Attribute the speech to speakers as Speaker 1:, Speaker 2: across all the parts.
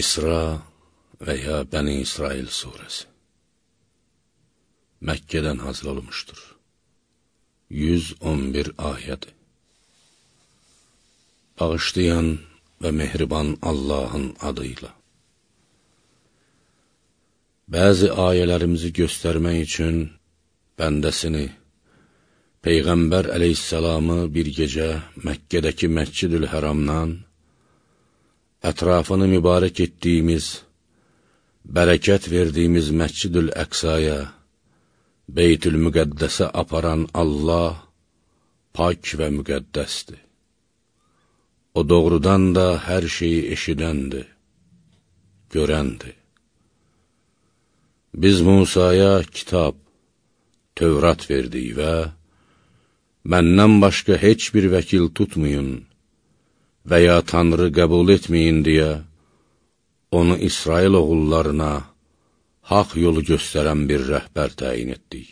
Speaker 1: İsra və ya Bəni İsrail surəsi Məkkədən hazır olmuşdur. 111 ayədir. Bağışlayan və mehriban Allahın adıyla. Bəzi ayələrimizi göstərmək üçün bəndəsini, Peyğəmbər əleyhissalamı bir gecə Məkkədəki Məscidül Həramdan ətrafını mübarək etdiyimiz, bərəkət verdiyimiz Məscidül Əqsaya, Beytül Müqəddəsə aparan Allah pak və müqəddəsdir. O doğrudan da hər şeyi eşidəndir, görəndir. Biz Musaya kitab, Tövrat verdik və məndən başqa heç bir vəkil tutmayın, və ya Tanrı qəbul etməyin deyə, onu İsrail oğullarına haq yolu göstərən bir rəhbər təyin etdik.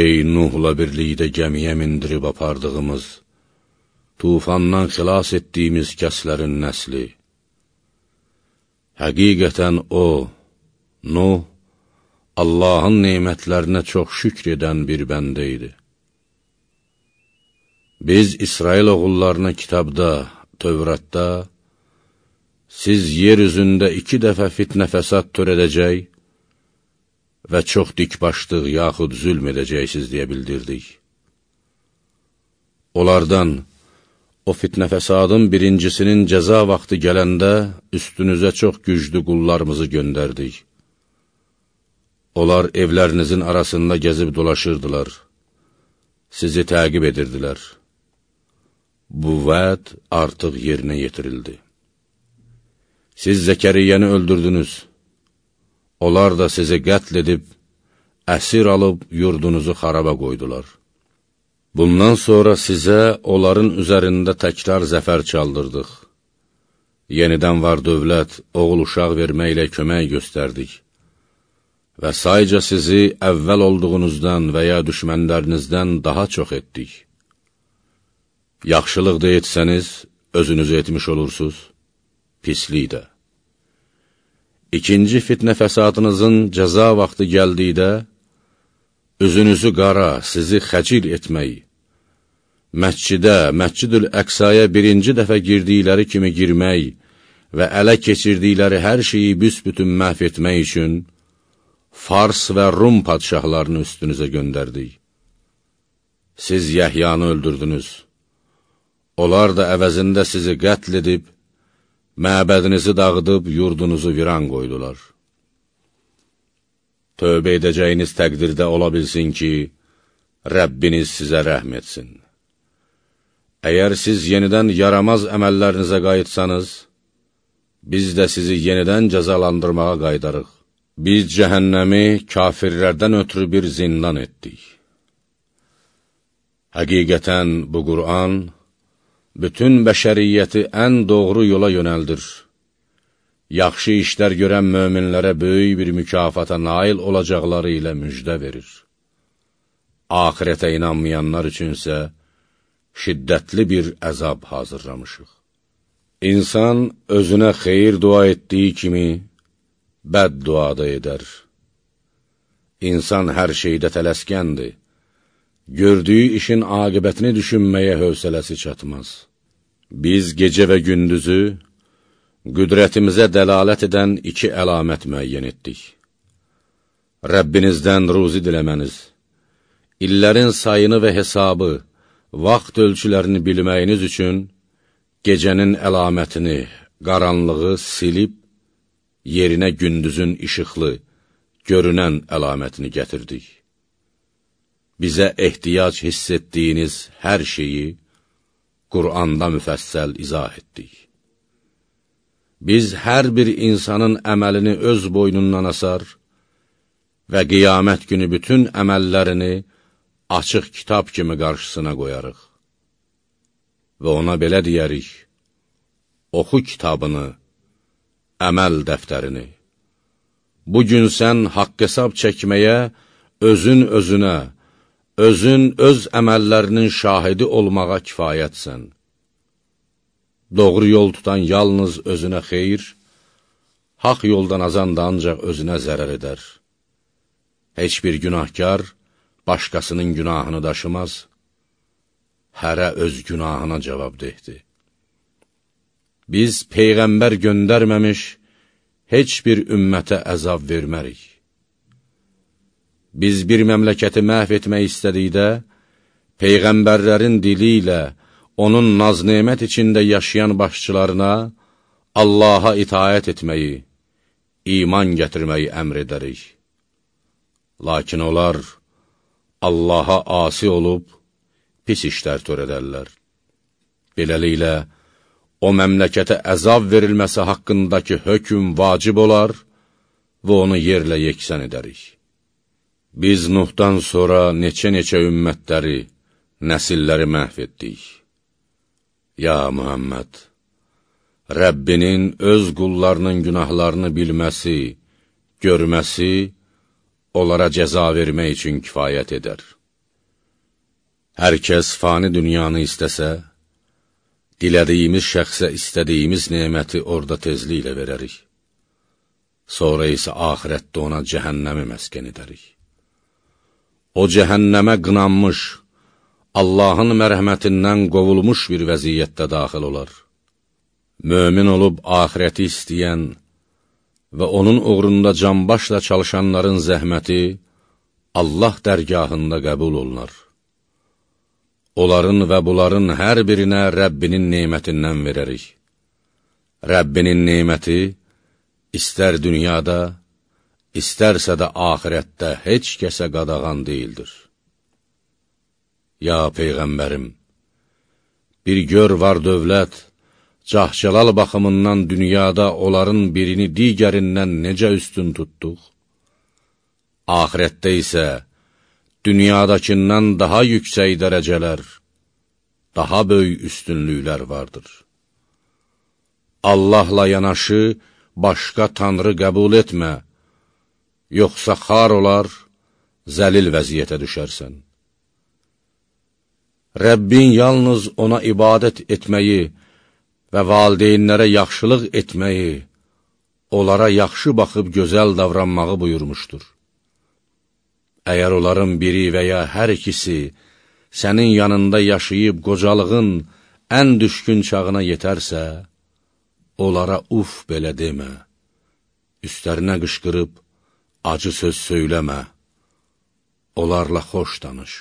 Speaker 1: Ey Nuhla birlikdə gəmiyə mindirib apardığımız, tufandan xilas etdiyimiz kəslərin nəsli, həqiqətən o, Nuh, Allahın neymətlərinə çox şükr edən bir bəndə idi. Biz İsrail oğullarına kitabda, Tövratda, siz yer üzündə iki dəfə fitnə fəsad törədəcək və çox dikbaşlıq yaxud zülm edəcəksiniz deyə bildirdik. Onlardan, o fitnə fəsadın birincisinin cəza vaxtı gələndə üstünüzə çox güclü qullarımızı göndərdik. Onlar evlərinizin arasında gəzib dolaşırdılar, sizi təqib edirdilər bu vəd artıq yerinə yetirildi. Siz Zəkəriyyəni öldürdünüz, onlar da sizi qətl edib, əsir alıb yurdunuzu xaraba qoydular. Bundan sonra sizə onların üzərində təkrar zəfər çaldırdıq. Yenidən var dövlət, oğul uşaq verməklə kömək göstərdik və sayca sizi əvvəl olduğunuzdan və ya düşmənlərinizdən daha çox etdik. Yaxşılıq da etsəniz, özünüzü etmiş olursunuz, pislik də. İkinci fitnə fəsadınızın cəza vaxtı gəldikdə, üzünüzü qara, sizi xəcil etmək, məscidə, məscidül əqsaya birinci dəfə girdikləri kimi girmək və ələ keçirdikləri hər şeyi büsbütün məhv etmək üçün Fars və Rum padşahlarını üstünüzə göndərdik. Siz Yəhyanı öldürdünüz. Onlar da əvəzində sizi qətl edib, məbədinizi dağıdıb, yurdunuzu viran qoydular. Tövbə edəcəyiniz təqdirdə ola bilsin ki, Rəbbiniz sizə rəhm etsin. Əgər siz yenidən yaramaz əməllərinizə qayıtsanız, biz də sizi yenidən cəzalandırmağa qaydarıq. Biz cəhənnəmi kafirlərdən ötürü bir zindan etdik. Həqiqətən bu Qur'an, bütün bəşəriyyəti ən doğru yola yönəldir. Yaxşı işlər görən möminlərə böyük bir mükafata nail olacaqları ilə müjdə verir. Ahirətə inanmayanlar üçünsə şiddətli bir əzab hazırlamışıq. İnsan özünə xeyir dua etdiyi kimi, bəd dua da edər. İnsan hər şeydə tələskəndir gördüyü işin aqibətini düşünməyə hövsələsi çatmaz. Biz gecə və gündüzü qüdrətimizə dəlalət edən iki əlamət müəyyən etdik. Rəbbinizdən ruzi diləməniz, illərin sayını və hesabı, vaxt ölçülərini bilməyiniz üçün gecənin əlamətini, qaranlığı silib, yerinə gündüzün işıqlı, görünən əlamətini gətirdik bizə ehtiyac hiss etdiyiniz hər şeyi Quranda müfəssəl izah etdik. Biz hər bir insanın əməlini öz boynundan asar və qiyamət günü bütün əməllərini açıq kitab kimi qarşısına qoyarıq. Və ona belə deyərik, oxu kitabını, əməl dəftərini. Bugün sən haqq hesab çəkməyə, özün özünə, özün öz əməllərinin şahidi olmağa kifayətsən. doğru yol tutan yalnız özünə xeyir, haq yoldan azan da ancaq özünə zərər edər. Heç bir günahkar başqasının günahını daşımaz, hərə öz günahına cavab deydi. Biz Peyğəmbər göndərməmiş, heç bir ümmətə əzab vermərik. Biz bir məmləkəti məhv etmək istədikdə, Peyğəmbərlərin dili ilə onun naz-nemət içində yaşayan başçılarına Allaha itaət etməyi, iman gətirməyi əmr edərik. Lakin onlar Allaha asi olub, pis işlər törədərlər. Beləliklə, o məmləkətə əzab verilməsi haqqındakı hökm vacib olar və onu yerlə yeksən edərik. Biz Nuhdan sonra neçə-neçə ümmətləri, nəsilləri məhv etdik. Ya Muhammed! Rəbbinin öz qullarının günahlarını bilməsi, görməsi, onlara cəza vermək üçün kifayət edər. Hər kəs fani dünyanı istəsə, dilədiyimiz şəxsə istədiyimiz neməti orada tezliklə verərik. Sonra isə ahirətdə ona cəhənnəmi məskən edərik. O cəhənnəmə qınanmış, Allahın mərhəmətindən qovulmuş bir vəziyyətdə daxil olar mömin olub ahirəti istəyən və onun uğrunda canbaşla çalışanların zəhməti Allah dərgahında qəbul olunar. Onların və bunların hər birinə Rəbbinin neymətindən verərik. Rəbbinin neyməti istər dünyada, istərsə də ahirətdə heç kəsə qadağan deyildir. Ya Peyğəmbərim, bir gör var dövlət, cahcəlal baxımından dünyada onların birini digərindən necə üstün tutduq? Ahirətdə isə dünyadakindən daha yüksək dərəcələr, daha böyük üstünlüklər vardır. Allahla yanaşı başqa tanrı qəbul etmə, yoxsa xar olar, zəlil vəziyyətə düşərsən. Rəbbin yalnız ona ibadət etməyi, və valideynlərə yaxşılıq etməyi, onlara yaxşı baxıb gözəl davranmağı buyurmuşdur. Əgər onların biri və ya hər ikisi sənin yanında yaşayıb qocalığın ən düşkün çağına yetərsə, onlara uf belə demə, üstlərinə qışqırıb, acı söz söyləmə, onlarla xoş danış.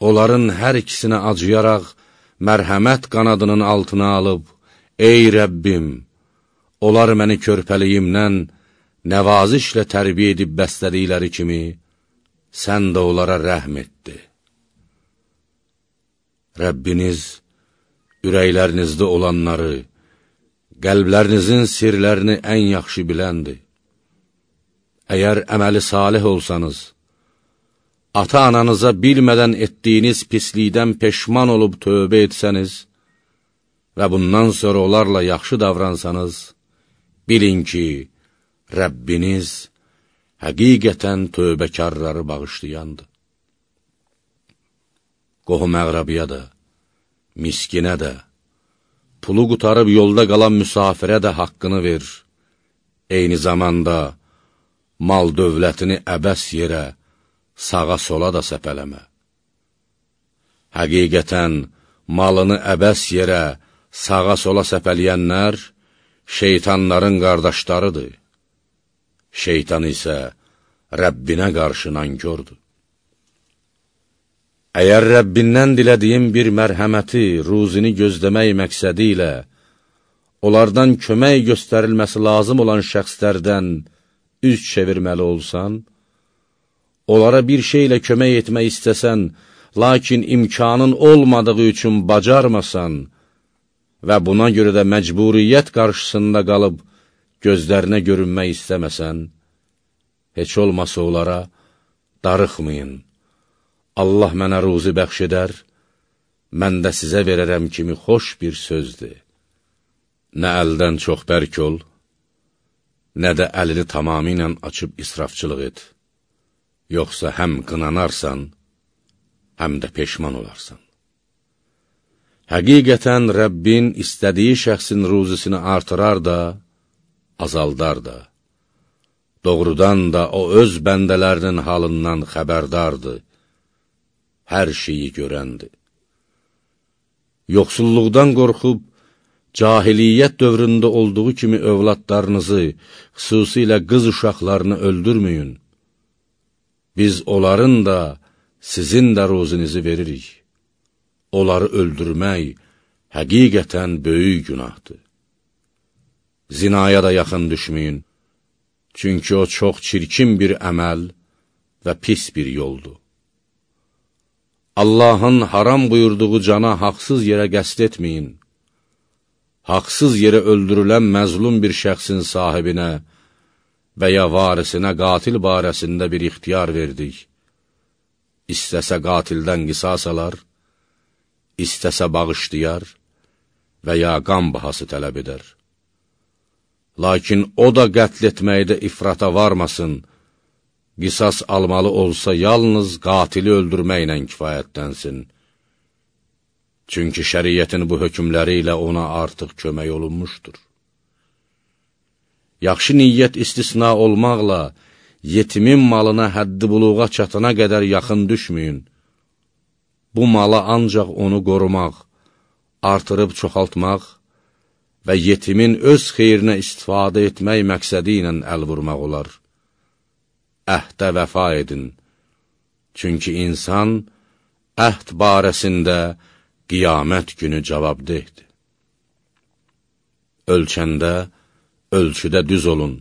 Speaker 1: Onların hər ikisinə acıyaraq, mərhəmət qanadının altına alıb, Ey Rəbbim, onlar məni körpəliyimdən nəvazişlə tərbiyə edib bəslədikləri kimi, sən də onlara rəhm etdi. Rəbbiniz ürəklərinizdə olanları, qəlblərinizin sirlərini ən yaxşı biləndir. Əgər əməli salih olsanız, ata-ananıza bilmədən etdiyiniz pislikdən peşman olub tövbə etsəniz və bundan sonra onlarla yaxşı davransanız, bilin ki, Rəbbiniz həqiqətən tövbəkarları bağışlayandır. Qohum əqrabiya da, miskinə də, pulu qutarıb yolda qalan müsafirə də haqqını ver, eyni zamanda mal dövlətini əbəs yerə, sağa-sola da səpələmə. Həqiqətən, malını əbəs yerə, sağa-sola səpələyənlər şeytanların qardaşlarıdır. Şeytan isə Rəbbinə qarşı nankördür. Əgər Rəbbindən dilədiyin bir mərhəməti, ruzini gözləmək məqsədi ilə, onlardan kömək göstərilməsi lazım olan şəxslərdən üz çevirməli olsan, onlara bir şeylə kömək etmək istəsən, lakin imkanın olmadığı üçün bacarmasan və buna görə də məcburiyyət qarşısında qalıb gözlərinə görünmək istəməsən, heç olmasa onlara darıxmayın. Allah mənə ruzi bəxş edər, mən də sizə verərəm kimi xoş bir sözdür. Nə əldən çox bərk ol, nə də əlini tamamilə açıb israfçılıq et yoxsa həm qınanarsan, həm də peşman olarsan. Həqiqətən Rəbbin istədiyi şəxsin ruzisini artırar da, azaldar da. Doğrudan da o öz bəndələrinin halından xəbərdardır, hər şeyi görəndir. Yoxsulluqdan qorxub, cahiliyyət dövründə olduğu kimi övladlarınızı, xüsusilə qız uşaqlarını öldürməyin. Biz onların da, sizin də ruzinizi veririk. Onları öldürmək həqiqətən böyük günahdır. Zinaya da yaxın düşməyin, çünki o çox çirkin bir əməl və pis bir yoldur. Allahın haram buyurduğu cana haqsız yerə qəst etməyin. Haqsız yerə öldürülən məzlum bir şəxsin sahibinə və ya varisinə qatil barəsində bir ixtiyar verdik. İstəsə qatildən qisas alar, istəsə bağışlayar və ya qan bahası tələb edər. Lakin o da qətl etməkdə ifrata varmasın, qisas almalı olsa yalnız qatili öldürməklə kifayətlənsin. Çünki şəriyyətin bu hökmləri ilə ona artıq kömək olunmuşdur. Yaxşı niyyət istisna olmaqla, yetimin malına həddi buluğa çatana qədər yaxın düşməyin. Bu mala ancaq onu qorumaq, artırıb çoxaltmaq və yetimin öz xeyrinə istifadə etmək məqsədi ilə əl vurmaq olar. Əhdə vəfa edin, çünki insan əhd barəsində qiyamət günü cavabdehdir. Ölçəndə, ölçüdə düz olun,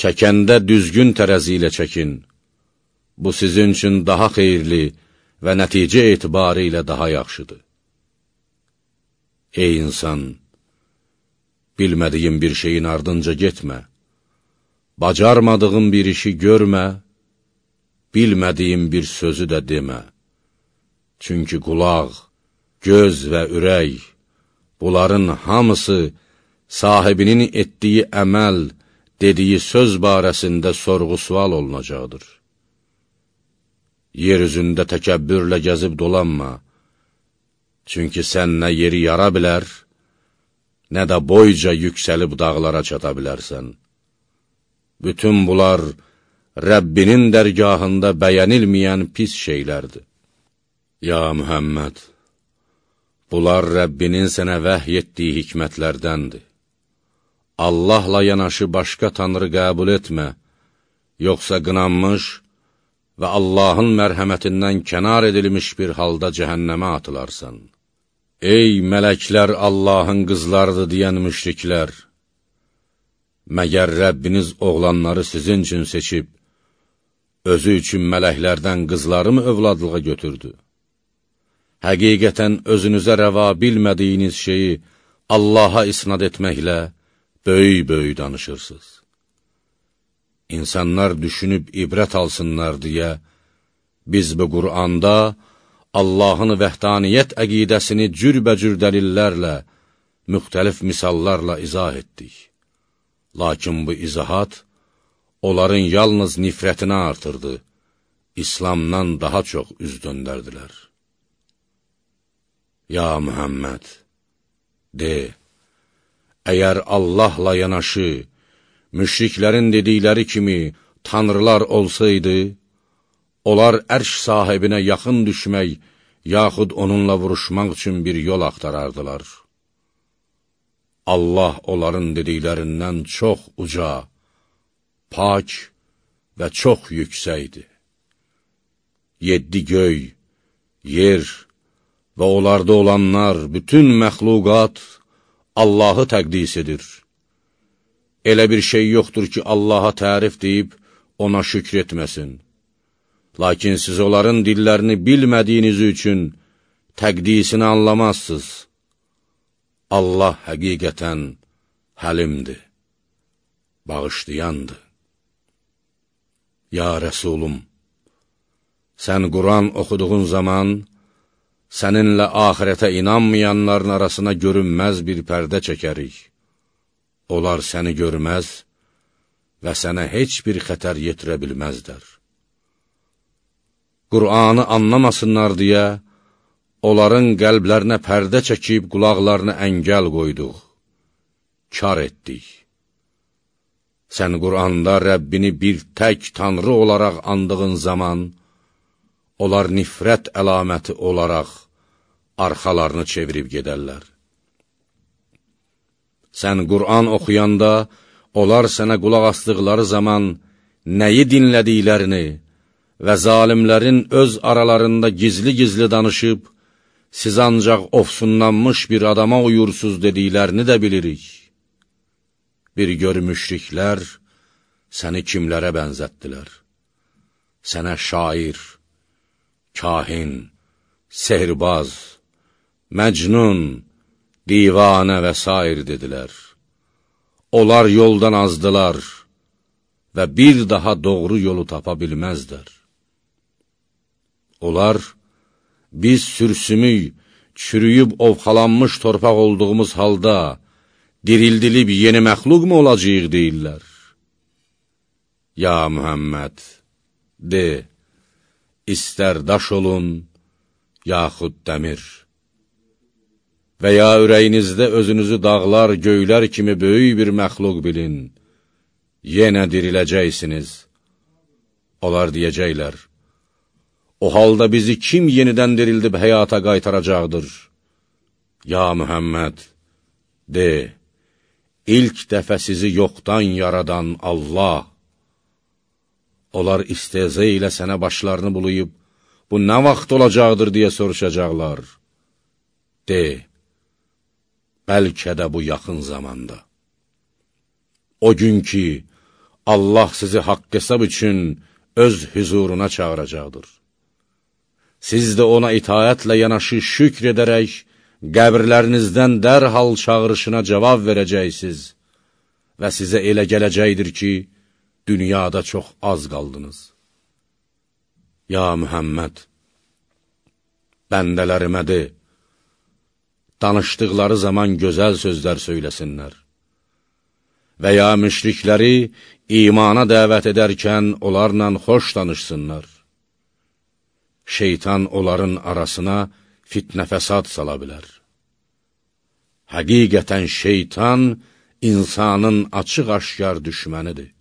Speaker 1: çəkəndə düzgün tərəzi ilə çəkin. Bu sizin üçün daha xeyirli və nəticə etibarı ilə daha yaxşıdır. Ey insan! Bilmədiyin bir şeyin ardınca getmə, bacarmadığın bir işi görmə, bilmədiyin bir sözü də demə. Çünki qulaq, göz və ürək, bunların hamısı sahibinin etdiyi əməl, dediyi söz barəsində sorğu-sual olunacaqdır. Yer üzündə təkəbbürlə gəzib dolanma, çünki sən nə yeri yara bilər, nə də boyca yüksəlib dağlara çata bilərsən. Bütün bunlar Rəbbinin dərgahında bəyənilməyən pis şeylərdir. Ya Mühəmməd, bunlar Rəbbinin sənə vəhy etdiyi hikmətlərdəndir. Allahla yanaşı başqa tanrı qəbul etmə, yoxsa qınanmış və Allahın mərhəmətindən kənar edilmiş bir halda cəhənnəmə atılarsan. Ey mələklər Allahın qızlardır deyən müşriklər! Məgər Rəbbiniz oğlanları sizin üçün seçib, özü üçün mələklərdən qızları mı övladlığa götürdü? Həqiqətən özünüzə rəva bilmədiyiniz şeyi Allaha isnad etməklə, böyük-böyük danışırsınız. İnsanlar düşünüb ibrət alsınlar deyə, biz bu Qur'anda Allahın vəhdaniyyət əqidəsini cürbəcür dəlillərlə, müxtəlif misallarla izah etdik. Lakin bu izahat onların yalnız nifrətini artırdı, İslamdan daha çox üz döndərdilər. Ya Mühəmməd, de, Əgər Allahla yanaşı, müşriklərin dedikləri kimi tanrılar olsaydı, onlar ərş sahibinə yaxın düşmək, yaxud onunla vuruşmaq üçün bir yol axtarardılar. Allah onların dediklərindən çox uca, pak və çox yüksəkdir. Yeddi göy, yer və onlarda olanlar, bütün məxluqat, Allahı təqdis edir. Elə bir şey yoxdur ki, Allaha tərif deyib, ona şükr etməsin. Lakin siz onların dillərini bilmədiyiniz üçün təqdisini anlamazsınız. Allah həqiqətən həlimdir, bağışlayandır. Ya Rəsulum, sən Quran oxuduğun zaman, səninlə ahirətə inanmayanların arasına görünməz bir pərdə çəkərik. Onlar səni görməz və sənə heç bir xətər yetirə bilməzlər. Qur'anı anlamasınlar deyə, onların qəlblərinə pərdə çəkib qulaqlarına əngəl qoyduq, kar etdik. Sən Quranda Rəbbini bir tək tanrı olaraq andığın zaman, onlar nifrət əlaməti olaraq arxalarını çevirib gedərlər. Sən Qur'an oxuyanda, onlar sənə qulaq asdıqları zaman nəyi dinlədiklərini və zalimlərin öz aralarında gizli-gizli danışıb, siz ancaq ofsunlanmış bir adama uyursuz dediklərini də bilirik. Bir görmüşriklər səni kimlərə bənzətdilər? Sənə şair, kahin, sehirbaz, məcnun, divanə və s. dedilər. Onlar yoldan azdılar və bir daha doğru yolu tapa bilməzdər. Onlar, biz sürsümük, çürüyüb ovxalanmış torpaq olduğumuz halda, dirildilib yeni məxluq mu olacaq deyirlər? Ya Mühəmməd, de, istər daş olun, yaxud dəmir. Və ya ürəyinizdə özünüzü dağlar, göylər kimi böyük bir məxluq bilin, yenə diriləcəksiniz. Onlar deyəcəklər, o halda bizi kim yenidən dirildib həyata qaytaracaqdır? Ya Mühəmməd, de, ilk dəfə sizi yoxdan yaradan Allah, Onlar istezə ilə sənə başlarını bulayıb, bu nə vaxt olacaqdır deyə soruşacaqlar. De, bəlkə də bu yaxın zamanda. O gün ki, Allah sizi haqq hesab üçün öz hüzuruna çağıracaqdır. Siz də ona itayətlə yanaşı şükr edərək, qəbirlərinizdən dərhal çağırışına cavab verəcəksiniz və sizə elə gələcəkdir ki, dünyada çox az qaldınız. Ya Mühəmməd, bəndələrimə de, danışdıqları zaman gözəl sözlər söyləsinlər. Və ya müşrikləri imana dəvət edərkən onlarla xoş danışsınlar. Şeytan onların arasına fitnə fəsad sala bilər. Həqiqətən şeytan insanın açıq-aşkar düşmənidir.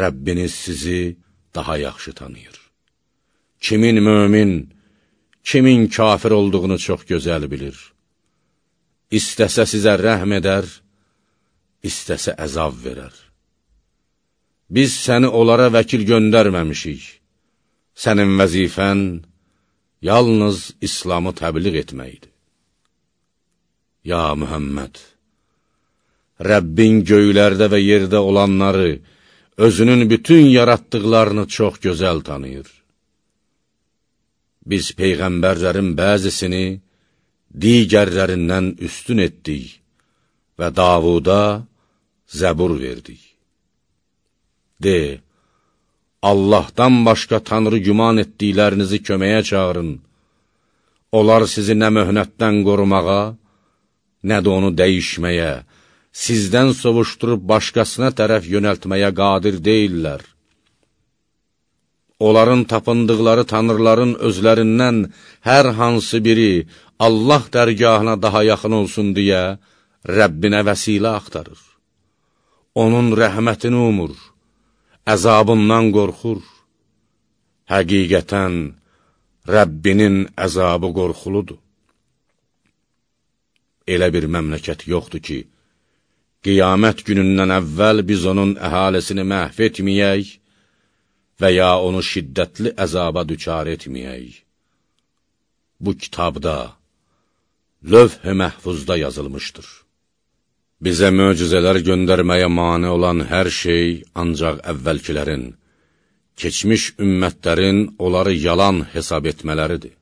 Speaker 1: Rəbbiniz sizi daha yaxşı tanıyır. Kimin mömin, kimin kafir olduğunu çox gözəl bilir. İstəsə sizə rəhm edər, istəsə əzab verər. Biz səni onlara vəkil göndərməmişik. Sənin vəzifən yalnız İslamı təbliğ etməkdir. Ya Mühəmməd, Rəbbin göylərdə və yerdə olanları, özünün bütün yaratdıqlarını çox gözəl tanıyır. Biz Peyğəmbərlərin bəzisini digərlərindən üstün etdik və Davuda zəbur verdik. De, Allahdan başqa Tanrı güman etdiklərinizi köməyə çağırın. Onlar sizi nə möhnətdən qorumağa, nə də onu dəyişməyə, sizdən sovuşdurub başqasına tərəf yönəltməyə qadir deyillər. Onların tapındıqları tanrıların özlərindən hər hansı biri Allah dərgahına daha yaxın olsun deyə Rəbbinə vəsilə axtarır. Onun rəhmətini umur, əzabından qorxur. Həqiqətən, Rəbbinin əzabı qorxuludur. Elə bir məmləkət yoxdur ki, qiyamət günündən əvvəl biz onun əhalisini məhv etməyək və ya onu şiddətli əzaba düçar etməyək. Bu kitabda, lövh-i məhfuzda yazılmışdır. Bizə möcüzələr göndərməyə mane olan hər şey ancaq əvvəlkilərin, keçmiş ümmətlərin onları yalan hesab etmələridir.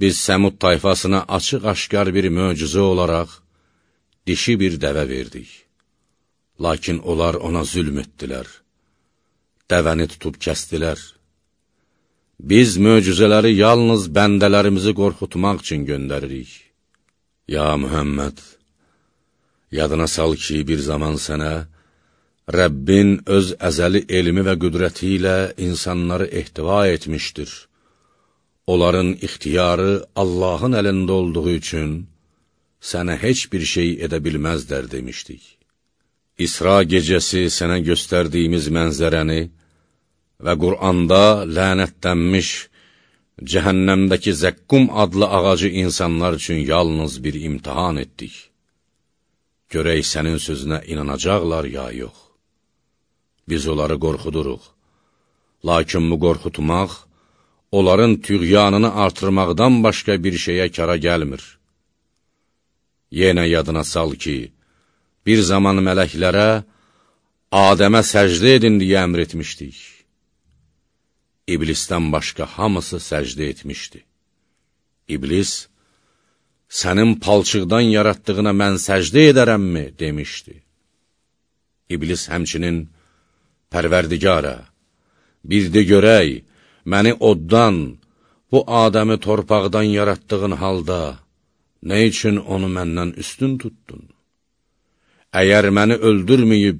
Speaker 1: Biz Səmud tayfasına açıq-aşkar bir möcüzə olaraq dişi bir dəvə verdik. Lakin onlar ona zülm etdilər. Dəvəni tutub kəstilər. Biz möcüzələri yalnız bəndələrimizi qorxutmaq üçün göndəririk. Ya Mühəmməd, yadına sal ki, bir zaman sənə Rəbbin öz əzəli elmi və qüdrəti ilə insanları ehtiva etmişdir. Onların ixtiyarı Allahın əlində olduğu üçün, sənə heç bir şey edə bilməzlər demişdik. İsra gecəsi sənə göstərdiyimiz mənzərəni və Quranda lənətlənmiş, cəhənnəmdəki zəqqum adlı ağacı insanlar üçün yalnız bir imtihan etdik. Görək sənin sözünə inanacaqlar ya yox. Biz onları qorxuduruq. Lakin bu qorxutmaq, onların tüğyanını artırmaqdan başqa bir şeyə kara gəlmir. Yenə yadına sal ki, bir zaman mələklərə Adəmə səcdə edin deyə əmr etmişdik. İblisdən başqa hamısı səcdə etmişdi. İblis, sənin palçıqdan yaratdığına mən səcdə edərəmmi, demişdi. İblis həmçinin, Pərverdigara, bir de görək, məni oddan, bu Adəmi torpaqdan yaratdığın halda, nə üçün onu məndən üstün tutdun? Əgər məni öldürməyib,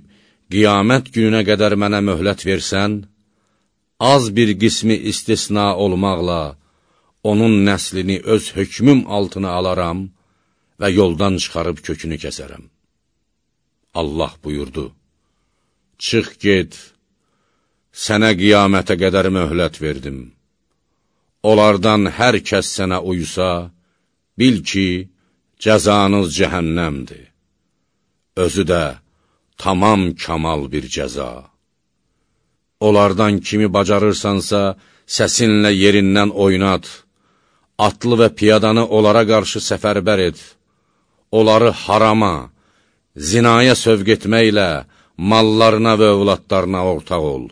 Speaker 1: qiyamət gününə qədər mənə möhlət versən, az bir qismi istisna olmaqla, onun nəslini öz hökmüm altına alaram və yoldan çıxarıb kökünü kəsərəm. Allah buyurdu, Çıx get, sənə qiyamətə qədər möhlət verdim. Onlardan hər kəs sənə uysa, bil ki, cəzanız cəhənnəmdir. Özü də tamam kamal bir cəza. Onlardan kimi bacarırsansa, səsinlə yerindən oynat, atlı və piyadanı onlara qarşı səfərbər et, onları harama, zinaya sövq etməklə, mallarına və övladlarına ortaq ol,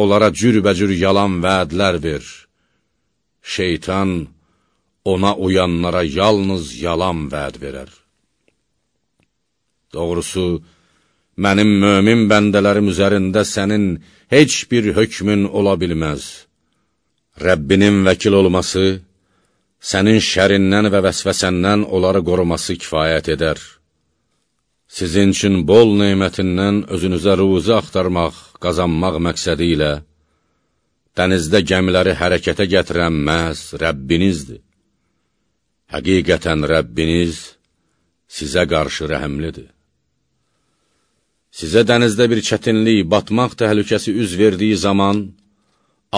Speaker 1: onlara cürbəcür yalan vədlər ver. Şeytan ona uyanlara yalnız yalan vəd verər. Doğrusu, mənim mömin bəndələrim üzərində sənin heç bir hökmün ola bilməz. Rəbbinin vəkil olması, sənin şərindən və vəsvəsəndən onları qoruması kifayət edər. Sizin üçün bol neymətindən özünüzə ruzi axtarmaq, qazanmaq məqsədi ilə, dənizdə gəmiləri hərəkətə gətirən məhz Rəbbinizdir. Həqiqətən Rəbbiniz sizə qarşı rəhəmlidir. Sizə dənizdə bir çətinlik, batmaq təhlükəsi üz verdiyi zaman,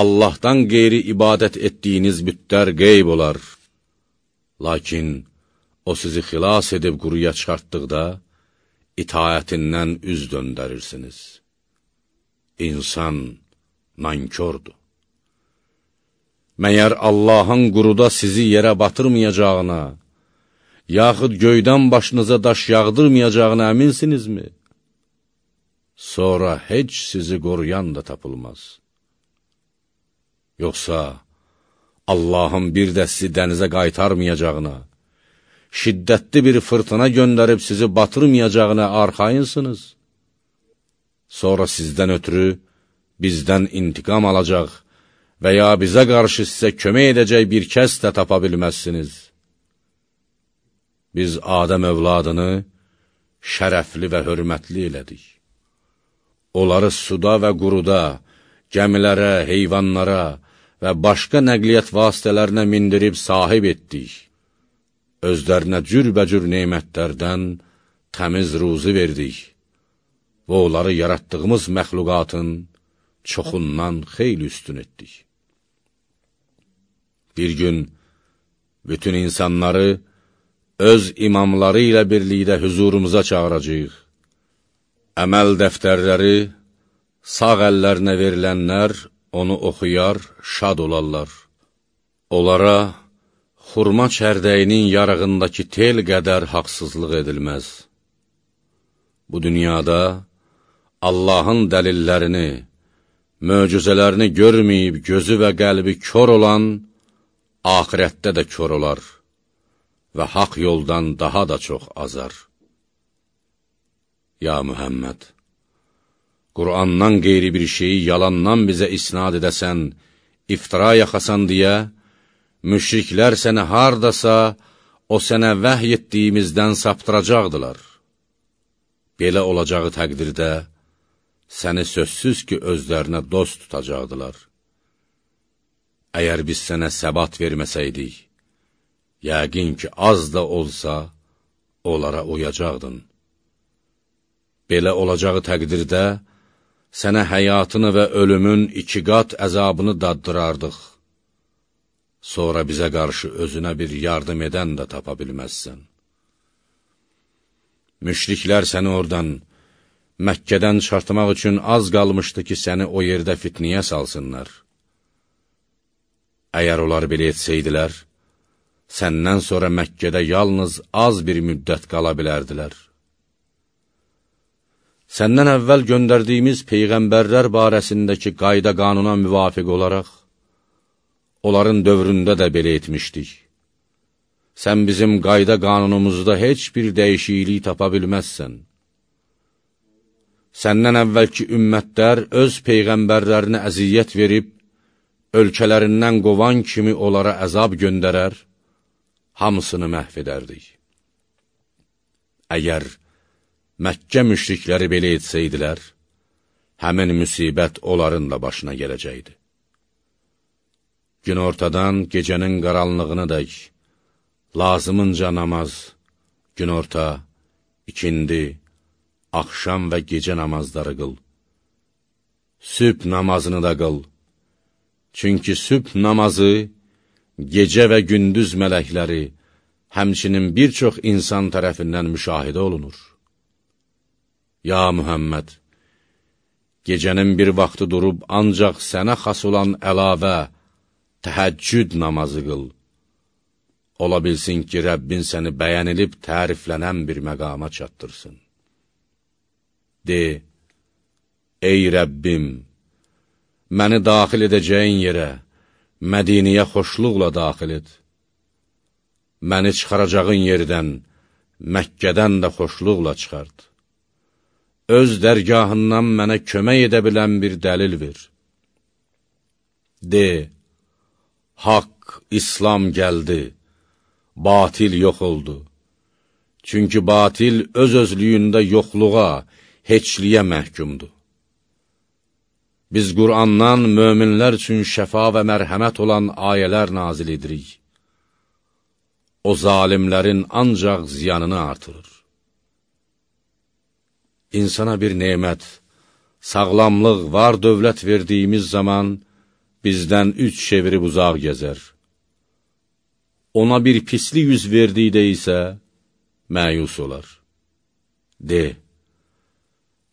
Speaker 1: Allahdan qeyri ibadət etdiyiniz bütlər qeyb olar. Lakin o sizi xilas edib quruya çıxartdıqda, itaətindən üz döndərirsiniz. İnsan nankordur. Məyər Allahın quruda sizi yerə batırmayacağına, yaxud göydən başınıza daş yağdırmayacağına əminsinizmi? Sonra heç sizi qoruyan da tapılmaz. Yoxsa Allahın bir də sizi dənizə qaytarmayacağına, şiddətli bir fırtına göndərib sizi batırmayacağına arxayınsınız. Sonra sizdən ötürü bizdən intiqam alacaq və ya bizə qarşı sizə kömək edəcək bir kəs də tapa bilməzsiniz. Biz Adəm övladını şərəfli və hörmətli elədik. Onları suda və quruda, gəmilərə, heyvanlara və başqa nəqliyyat vasitələrinə mindirib sahib etdik özlərinə cürbəcür neymətlərdən təmiz ruzi verdik və onları yaratdığımız məxluqatın çoxundan xeyli üstün etdik. Bir gün bütün insanları öz imamları ilə birlikdə hüzurumuza çağıracaq. Əməl dəftərləri, sağ əllərinə verilənlər onu oxuyar, şad olarlar. Onlara, xurma çərdəyinin yarığındakı tel qədər haqsızlıq edilməz. Bu dünyada Allahın dəlillərini, möcüzələrini görməyib gözü və qəlbi kör olan, ahirətdə də kör olar və haq yoldan daha da çox azar. Ya Mühəmməd, Qur'andan qeyri bir şeyi yalandan bizə isnad edəsən, iftira yaxasan deyə, müşriklər səni hardasa, o sənə vəhy etdiyimizdən saptıracaqdılar. Belə olacağı təqdirdə, səni sözsüz ki, özlərinə dost tutacaqdılar. əgər biz sənə səbat verməsəydik, yəqin ki, az da olsa, onlara uyacaqdın. Belə olacağı təqdirdə, sənə həyatını və ölümün iki qat əzabını daddırardıq. Sonra bizə qarşı özünə bir yardım edən də tapa bilməzsən. Müşriklər səni oradan, Məkkədən çıxartmaq üçün az qalmışdı ki, səni o yerdə fitniyə salsınlar. Əgər onlar belə etsəydilər, səndən sonra Məkkədə yalnız az bir müddət qala bilərdilər. Səndən əvvəl göndərdiyimiz peyğəmbərlər barəsindəki qayda qanuna müvafiq olaraq, onların dövründə də belə etmişdik. Sən bizim qayda qanunumuzda heç bir dəyişiklik tapa bilməzsən. Səndən əvvəlki ümmətlər öz peyğəmbərlərinə əziyyət verib, ölkələrindən qovan kimi onlara əzab göndərər, hamısını məhv edərdik. Əgər Məkkə müşrikləri belə etsəydilər, həmin müsibət onların da başına gələcəkdi. Gün ortadan gecənin qaranlığını dək, lazımınca namaz, gün orta, ikindi, axşam və gecə namazları qıl. Sübh namazını da qıl Çünki sübh namazı, gecə və gündüz mələkləri, həmçinin bir çox insan tərəfindən müşahidə olunur. Ya Mühəmməd, gecənin bir vaxtı durub ancaq sənə xas olan əlavə, təhəccüd namazı qıl. Ola bilsin ki, Rəbbin səni bəyənilib təriflənən bir məqama çatdırsın. De, ey Rəbbim, məni daxil edəcəyin yerə, Mədiniyə xoşluqla daxil et. Məni çıxaracağın yerdən, Məkkədən də xoşluqla çıxart. Öz dərgahından mənə kömək edə bilən bir dəlil ver. De, haqq, İslam gəldi, batil yox oldu. Çünki batil öz-özlüyündə yoxluğa, heçliyə məhkumdur. Biz Qur'andan möminlər üçün şəfa və mərhəmət olan ayələr nazil edirik. O zalimlərin ancaq ziyanını artırır. İnsana bir nemət, sağlamlıq, var dövlət verdiyimiz zaman bizdən üç çevirib uzaq gəzər. Ona bir pislik yüz verdikdə isə məyus olar. De,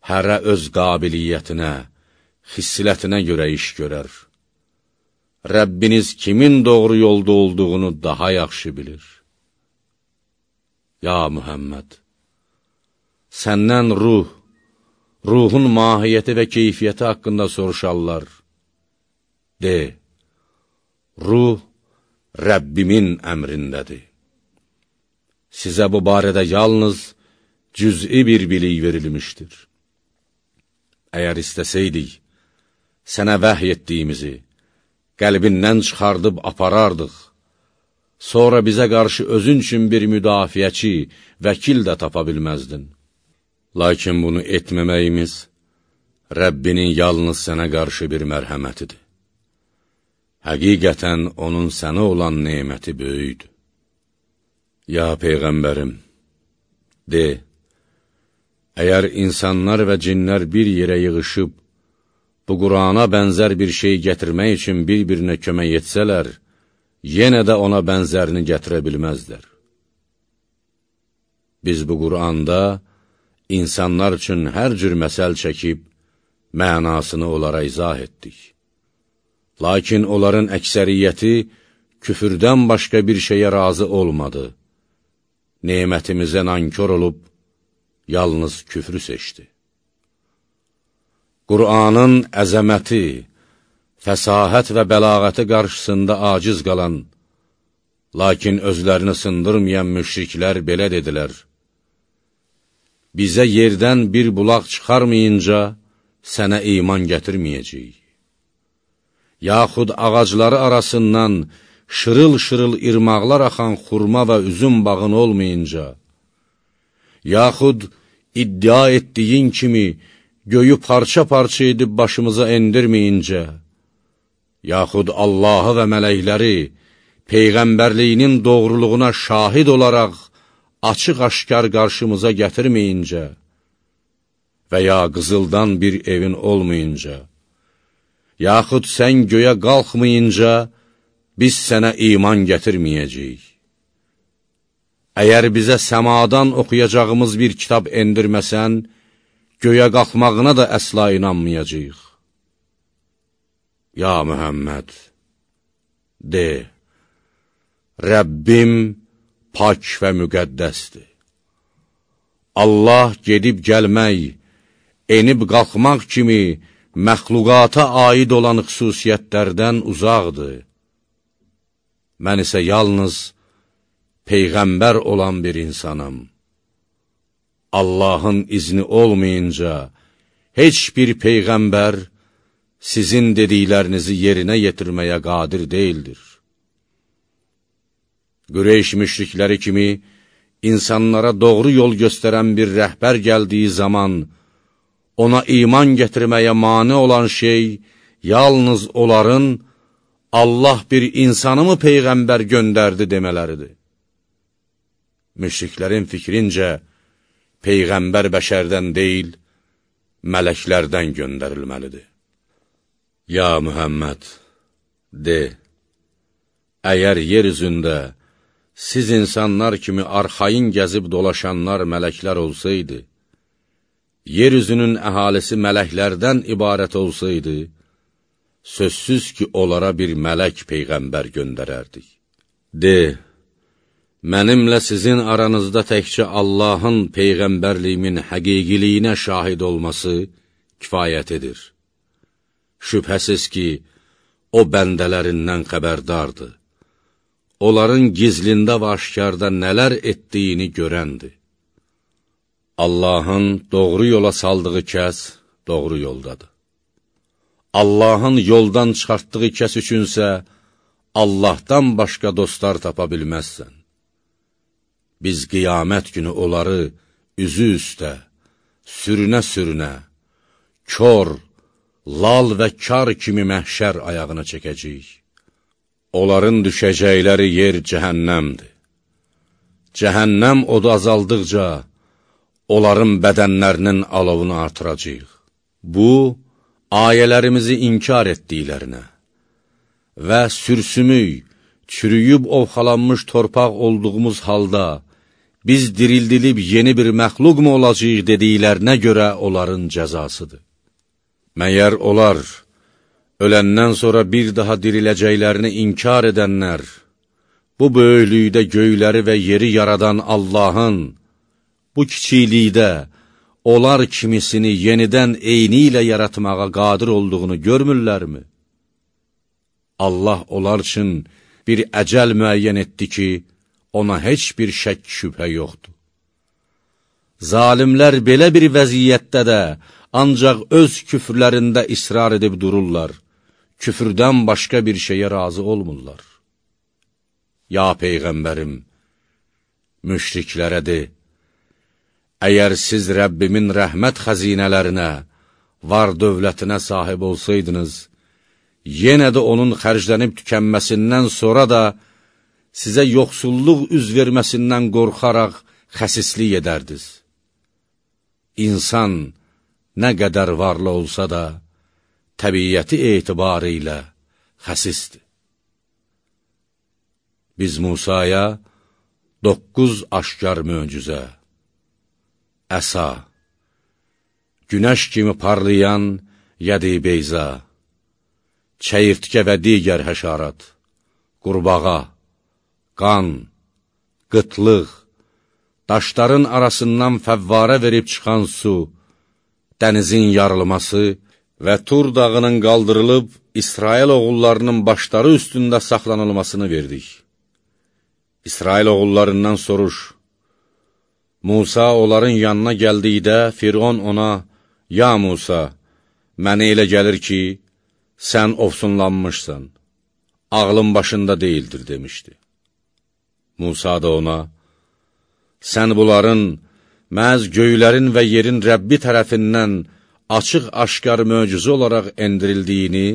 Speaker 1: hərə öz qabiliyyətinə, xissilətinə görə iş görər. Rəbbiniz kimin doğru yolda olduğunu daha yaxşı bilir. Ya Mühəmməd, səndən ruh, ruhun mahiyyəti və keyfiyyəti haqqında soruşarlar. De, ruh Rəbbimin əmrindədir. Sizə bu barədə yalnız cüz'i bir bilik verilmişdir. Əgər istəsəydik, sənə vəhy etdiyimizi, qəlbindən çıxardıb aparardıq. Sonra bizə qarşı özün üçün bir müdafiəçi, vəkil də tapa bilməzdin. Lakin bunu etməməyimiz, Rəbbinin yalnız sənə qarşı bir mərhəmətidir. Həqiqətən onun sənə olan neyməti böyüdür. Ya Peyğəmbərim, de, əgər insanlar və cinlər bir yerə yığışıb, bu Qurana bənzər bir şey gətirmək üçün bir-birinə kömək etsələr, yenə də ona bənzərini gətirə bilməzlər. Biz bu Quranda insanlar üçün hər cür məsəl çəkib, mənasını onlara izah etdik. Lakin onların əksəriyyəti küfürdən başqa bir şeyə razı olmadı. Nemətimizə nankör olub, yalnız küfrü seçdi. Qur'anın əzəməti, fəsahət və bəlağəti qarşısında aciz qalan, lakin özlərini sındırmayan müşriklər belə dedilər, Bizə yerdən bir bulaq çıxarmayınca sənə iman gətirməyəcəyik. Yaxud ağacları arasından şırıl-şırıl irmaqlar axan xurma və üzüm bağın olmayınca, yaxud iddia etdiyin kimi, göyü parça-parça edib başımıza endirməyincə, yaxud Allahı və mələkləri Peyğəmbərliyinin doğruluğuna şahid olaraq açıq-aşkar qarşımıza gətirməyincə və ya qızıldan bir evin olmayınca, yaxud sən göyə qalxmayınca, biz sənə iman gətirməyəcəyik. Əgər bizə səmadan oxuyacağımız bir kitab endirməsən, göyə qalxmağına da əsla inanmayacaq. Ya Mühəmməd, de, Rəbbim pak və müqəddəsdir. Allah gedib gəlmək, enib qalxmaq kimi məxluqata aid olan xüsusiyyətlərdən uzaqdır. Mən isə yalnız Peyğəmbər olan bir insanam. Allahın izni olmayınca, heç bir Peyğəmbər sizin dediklərinizi yerinə yetirməyə qadir deyildir. Qüreyş müşrikləri kimi insanlara doğru yol göstərən bir rəhbər gəldiyi zaman, ona iman gətirməyə mane olan şey yalnız onların Allah bir insanı mı Peyğəmbər göndərdi demələridir. Müşriklərin fikrincə, Peyğəmbər bəşərdən deyil, mələklərdən göndərilməlidir. Ya Mühəmməd, de, əgər yer üzündə siz insanlar kimi arxayın gəzib dolaşanlar mələklər olsaydı, yer üzünün əhalisi mələklərdən ibarət olsaydı, sözsüz ki, onlara bir mələk Peyğəmbər göndərərdik. De, mənimlə sizin aranızda təkcə Allahın Peyğəmbərliyimin həqiqiliyinə şahid olması kifayət edir. Şübhəsiz ki, o bəndələrindən xəbərdardır. Onların gizlində və aşkarda nələr etdiyini görəndir. Allahın doğru yola saldığı kəs doğru yoldadır. Allahın yoldan çıxartdığı kəs üçünsə, Allahdan başqa dostlar tapa bilməzsən. Biz qiyamət günü onları üzü üstə, sürünə-sürünə, kör, lal və kar kimi məhşər ayağına çəkəcəyik. Onların düşəcəkləri yer cəhənnəmdir. Cəhənnəm odu azaldıqca, onların bədənlərinin alovunu artıracaq. Bu, ayələrimizi inkar etdiklərinə və sürsümük, çürüyüb ovxalanmış torpaq olduğumuz halda, biz dirildilib yeni bir məxluq mu olacaq dediklərinə görə onların cəzasıdır. Məyər onlar, öləndən sonra bir daha diriləcəklərini inkar edənlər, bu böyüklükdə göyləri və yeri yaradan Allahın, bu kiçiklikdə onlar kimisini yenidən eyni ilə yaratmağa qadir olduğunu görmürlərmi? Allah onlar üçün bir əcəl müəyyən etdi ki, ona heç bir şək şübhə yoxdur. Zalimlər belə bir vəziyyətdə də ancaq öz küfrlərində israr edib dururlar, küfrdən başqa bir şeyə razı olmurlar. Ya Peyğəmbərim, müşriklərə de, Əgər siz Rəbbimin rəhmət xəzinələrinə, var dövlətinə sahib olsaydınız, yenə də onun xərclənib tükənməsindən sonra da sizə yoxsulluq üz verməsindən qorxaraq xəsislik edərdiniz. İnsan nə qədər varlı olsa da, təbiyyəti etibarı ilə xəsisdir. Biz Musaya doqquz aşkar möcüzə, əsa, günəş kimi parlayan yədi beyza, çəyirtkə və digər həşarat, qurbağa, qan, qıtlıq, daşların arasından fəvvarə verib çıxan su, dənizin yarılması və Tur dağının qaldırılıb İsrail oğullarının başları üstündə saxlanılmasını verdik. İsrail oğullarından soruş, Musa onların yanına gəldikdə Firon ona, Ya Musa, mənə elə gəlir ki, sən ofsunlanmışsan, ağlın başında deyildir, demişdi. Musa da ona, sən bunların məhz göylərin və yerin Rəbbi tərəfindən açıq-aşkar möcüzə olaraq endirildiyini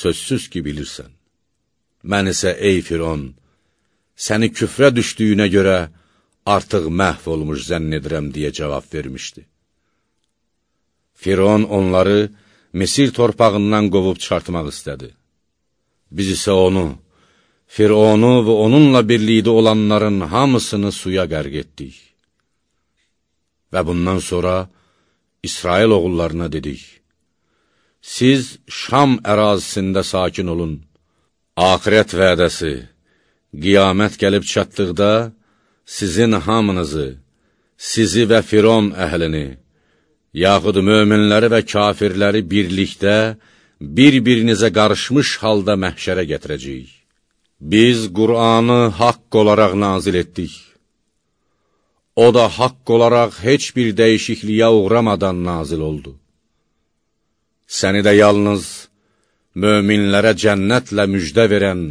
Speaker 1: sözsüz ki bilirsən. Mən isə, ey Firon, səni küfrə düşdüyünə görə artıq məhv olmuş zənn edirəm deyə cavab vermişdi. Firon onları Misir torpağından qovub çıxartmaq istədi. Biz isə onu, Fironu və onunla birlikdə olanların hamısını suya qərq etdik. Və bundan sonra İsrail oğullarına dedik, Siz Şam ərazisində sakin olun, axirət vədəsi, qiyamət gəlib çatdıqda, sizin hamınızı, sizi və Firon əhlini, yaxud möminləri və kafirləri birlikdə, bir-birinizə qarışmış halda məhşərə gətirəcəyik. Biz Qur'anı haqq olaraq nazil etdik. O da haqq olaraq heç bir dəyişikliyə uğramadan nazil oldu. Səni də yalnız möminlərə cənnətlə müjdə verən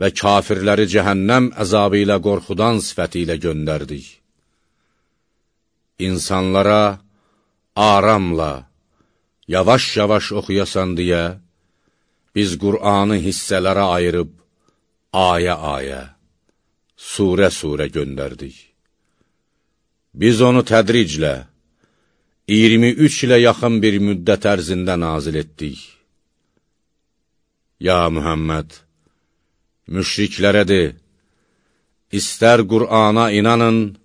Speaker 1: və kafirləri cəhənnəm əzabı ilə qorxudan sifəti ilə göndərdik. İnsanlara aramla, yavaş-yavaş oxuyasan deyə, biz Qur'anı hissələrə ayırıb, ayə-ayə, surə-surə göndərdik. Biz onu tədriclə, 23 ilə yaxın bir müddət ərzində nazil etdik. Ya Mühəmməd, müşriklərə de, istər Qur'ana inanın,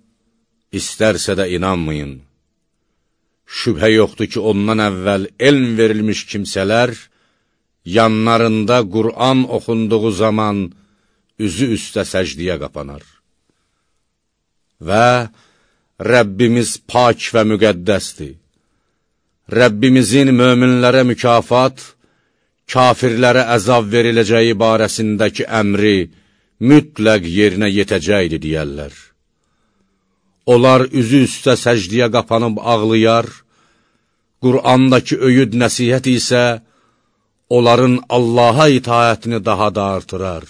Speaker 1: istərsə də inanmayın. Şübhə yoxdur ki, ondan əvvəl elm verilmiş kimsələr, yanlarında Qur'an oxunduğu zaman üzü üstə səcdiyə qapanar. Və Rəbbimiz pak və müqəddəsdir. Rəbbimizin möminlərə mükafat, kafirlərə əzab veriləcəyi barəsindəki əmri mütləq yerinə yetəcəkdir, deyərlər. Onlar üzü üstə səcdiyə qapanıb ağlayar, Qur'andakı öyüd nəsihət isə onların Allaha itaətini daha da artırar.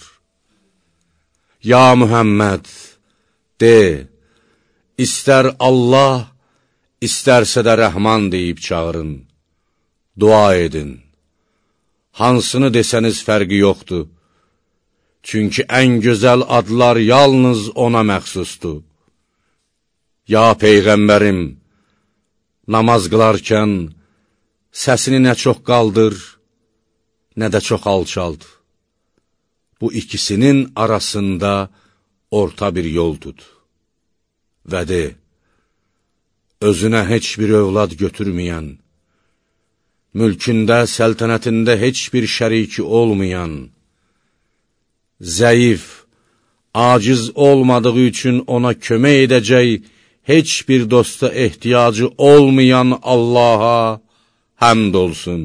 Speaker 1: Ya Mühəmməd, de, istər Allah, istərsə də rəhman deyib çağırın, dua edin hansını desəniz fərqi yoxdur. Çünki ən gözəl adlar yalnız ona məxsusdur. Ya Peyğəmbərim, namaz qılarkən səsini nə çox qaldır, nə də çox alçald. Bu ikisinin arasında orta bir yol tut. Və de, özünə heç bir övlad götürməyən, mülkündə, səltənətində heç bir şəriki olmayan, zəif, aciz olmadığı üçün ona kömək edəcək heç bir dosta ehtiyacı olmayan Allaha həmd olsun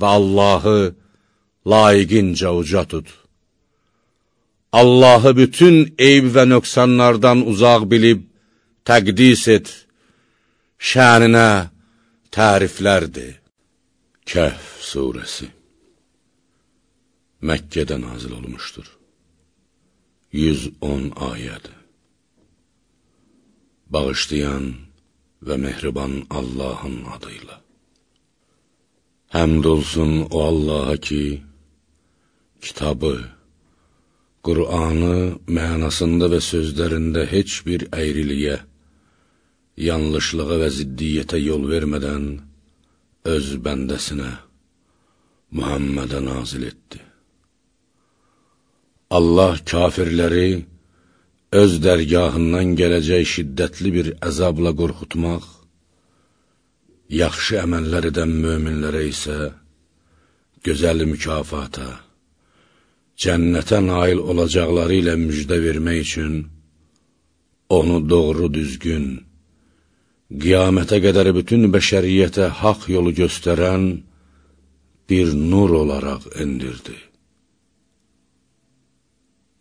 Speaker 1: və Allahı layiqincə uca tut. Allahı bütün eyb və nöqsanlardan uzaq bilib təqdis et, şəninə, təriflərdir. Kəhf surəsi Məkkədə nazil olmuşdur. 110 ayədir. Bağışlayan və mehriban Allahın adıyla. Həmd olsun o Allaha ki, kitabı, Qur'anı mənasında və sözlərində heç bir əyriliyə, yanlışlığa və ziddiyyətə yol vermədən öz bəndəsinə, Muhammədə nazil etdi. Allah kafirləri öz dərgahından gələcək şiddətli bir əzabla qorxutmaq, yaxşı əməllər edən möminlərə isə gözəl mükafata, cənnətə nail olacaqları ilə müjdə vermək üçün onu doğru düzgün, qiyamətə qədər bütün bəşəriyyətə haq yolu göstərən bir nur olaraq endirdi.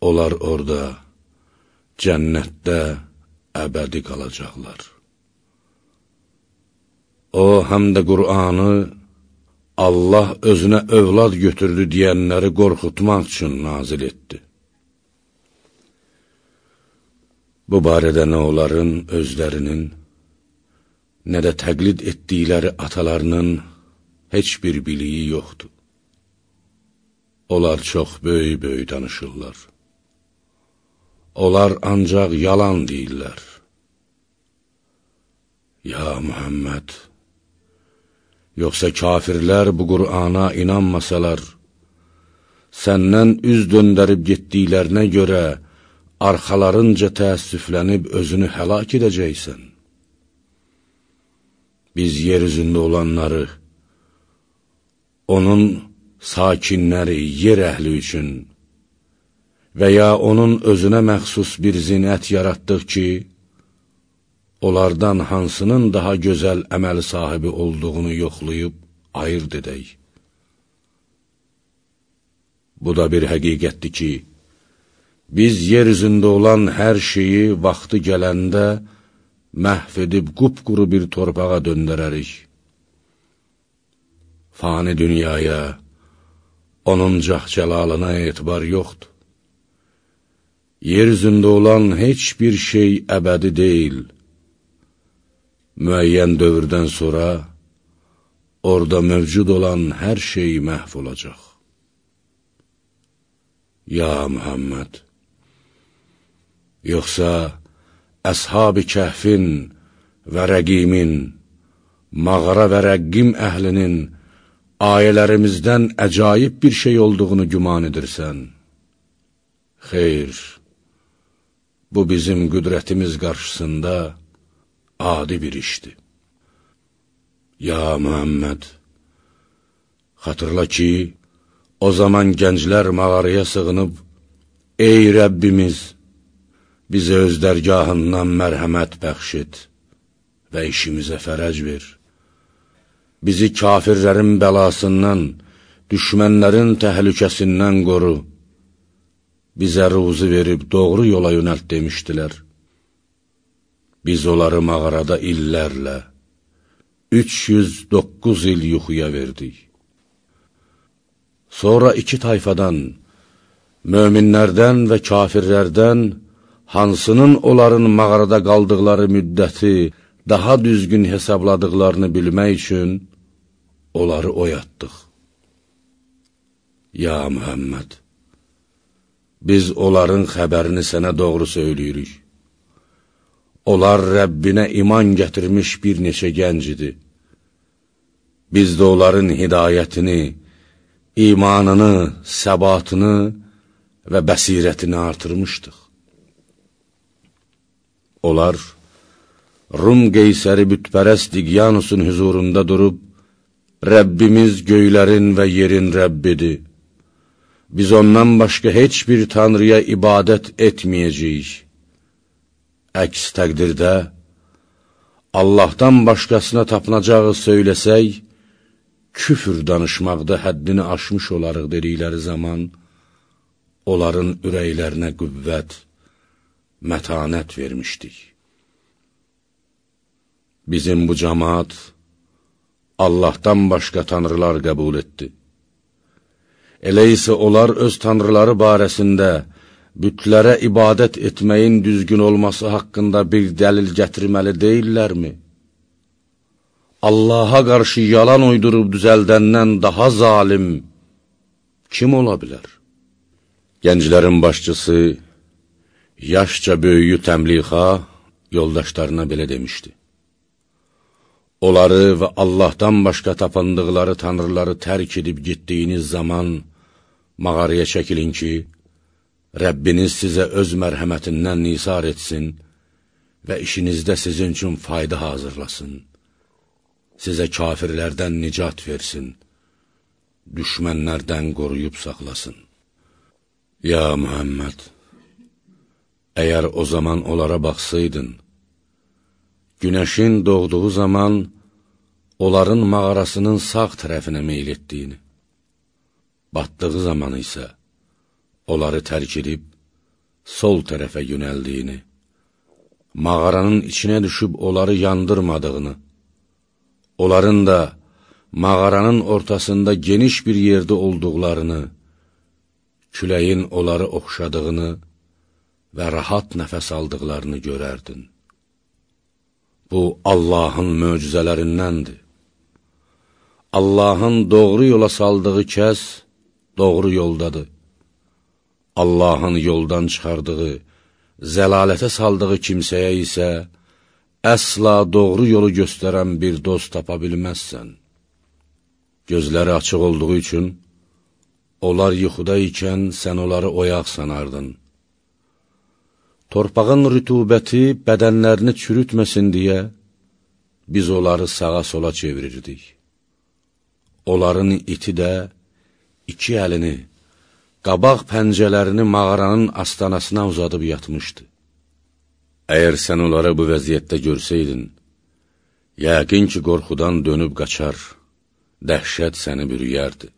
Speaker 1: Onlar orada, cənnətdə əbədi qalacaqlar. O, həm də Qur'anı Allah özünə övlad götürdü deyənləri qorxutmaq üçün nazil etdi. Bu barədə nə onların özlərinin, nə də təqlid etdikləri atalarının heç bir biliyi yoxdur. Onlar çox böyük-böyük danışırlar. Onlar ancaq yalan deyirlər. Ya Muhammed, yoxsa kafirlər bu Qur'ana inanmasalar, səndən üz döndərib getdiklərinə görə arxalarınca təəssüflənib özünü həlak edəcəksən. Biz yer üzündə olanları, onun sakinləri yer əhli üçün və ya onun özünə məxsus bir zinət yaratdıq ki, onlardan hansının daha gözəl əməl sahibi olduğunu yoxlayıb ayırt edək. Bu da bir həqiqətdir ki, biz yer üzündə olan hər şeyi vaxtı gələndə məhv edib qupquru bir torpağa döndərərik. Fani dünyaya, onun cəhcəlalına etibar yoxdur. Yer üzündə olan heç bir şey əbədi deyil. Müəyyən dövrdən sonra orada mövcud olan hər şey məhv olacaq. Ya Muhammed! Yoxsa əshab-ı kəhfin və rəqimin, mağara və rəqqim əhlinin ayələrimizdən əcaib bir şey olduğunu güman edirsən. Xeyr, bu bizim qüdrətimiz qarşısında adi bir işdir. Ya Muhammed, xatırla ki, o zaman gənclər mağaraya sığınıb, Ey Rəbbimiz, bizə öz dərgahından mərhəmət bəxş et və işimizə fərəc ver. Bizi kafirlərin bəlasından, düşmənlərin təhlükəsindən qoru. Bizə ruzu verib doğru yola yönəlt demişdilər. Biz onları mağarada illərlə, 309 il yuxuya verdik. Sonra iki tayfadan, möminlərdən və kafirlərdən, hansının onların mağarada qaldıqları müddəti daha düzgün hesabladıqlarını bilmək üçün, onları oyatdıq. Ya Mühəmməd, biz onların xəbərini sənə doğru söyləyirik. Onlar Rəbbinə iman gətirmiş bir neçə gəncidir. Biz də onların hidayətini, imanını, səbatını və bəsirətini artırmışdıq. Onlar, Rum qeysəri bütpərəst Diqyanusun hüzurunda durub, Rəbbimiz göylərin və yerin Rəbbidir. Biz ondan başqa heç bir tanrıya ibadət etməyəcəyik. Əks təqdirdə, Allahdan başqasına tapınacağı söyləsək, küfür danışmaqda həddini aşmış olarıq dedikləri zaman, onların ürəklərinə qüvvət, mətanət vermişdik. Bizim bu cəmaat, Allahdan başqa tanrılar qəbul etdi. Elə isə onlar öz tanrıları barəsində bütlərə ibadət etməyin düzgün olması haqqında bir dəlil gətirməli deyillərmi? Allaha qarşı yalan uydurub düzəldəndən daha zalim kim ola bilər? Gənclərin başçısı, yaşca böyüyü təmlixa yoldaşlarına belə demişdi. Onları və Allahdan başqa tapındıqları tanrıları tərk edib getdiyiniz zaman mağaraya çəkilin ki, Rəbbiniz sizə öz mərhəmətindən nisar etsin və işinizdə sizin üçün fayda hazırlasın. Sizə kafirlərdən nicat versin, düşmənlərdən qoruyub saxlasın. Ya Muhammed, əgər o zaman onlara baxsaydın, günəşin doğduğu zaman onların mağarasının sağ tərəfinə meyl etdiyini, batdığı zaman isə onları tərk edib sol tərəfə yönəldiyini, mağaranın içinə düşüb onları yandırmadığını, onların da mağaranın ortasında geniş bir yerdə olduqlarını, küləyin onları oxşadığını və rahat nəfəs aldıqlarını görərdin. Bu, Allahın möcüzələrindəndir. Allahın doğru yola saldığı kəs doğru yoldadır. Allahın yoldan çıxardığı, zəlalətə saldığı kimsəyə isə əsla doğru yolu göstərən bir dost tapa bilməzsən. Gözləri açıq olduğu üçün, onlar yuxuda ikən sən onları oyaq sanardın. Torpağın rütubəti bədənlərini çürütməsin deyə, biz onları sağa-sola çevirirdik. Onların iti də iki əlini, qabaq pəncələrini mağaranın astanasına uzadıb yatmışdı. Əgər sən onları bu vəziyyətdə görsəydin, yəqin ki, qorxudan dönüb qaçar, dəhşət səni bürüyərdi.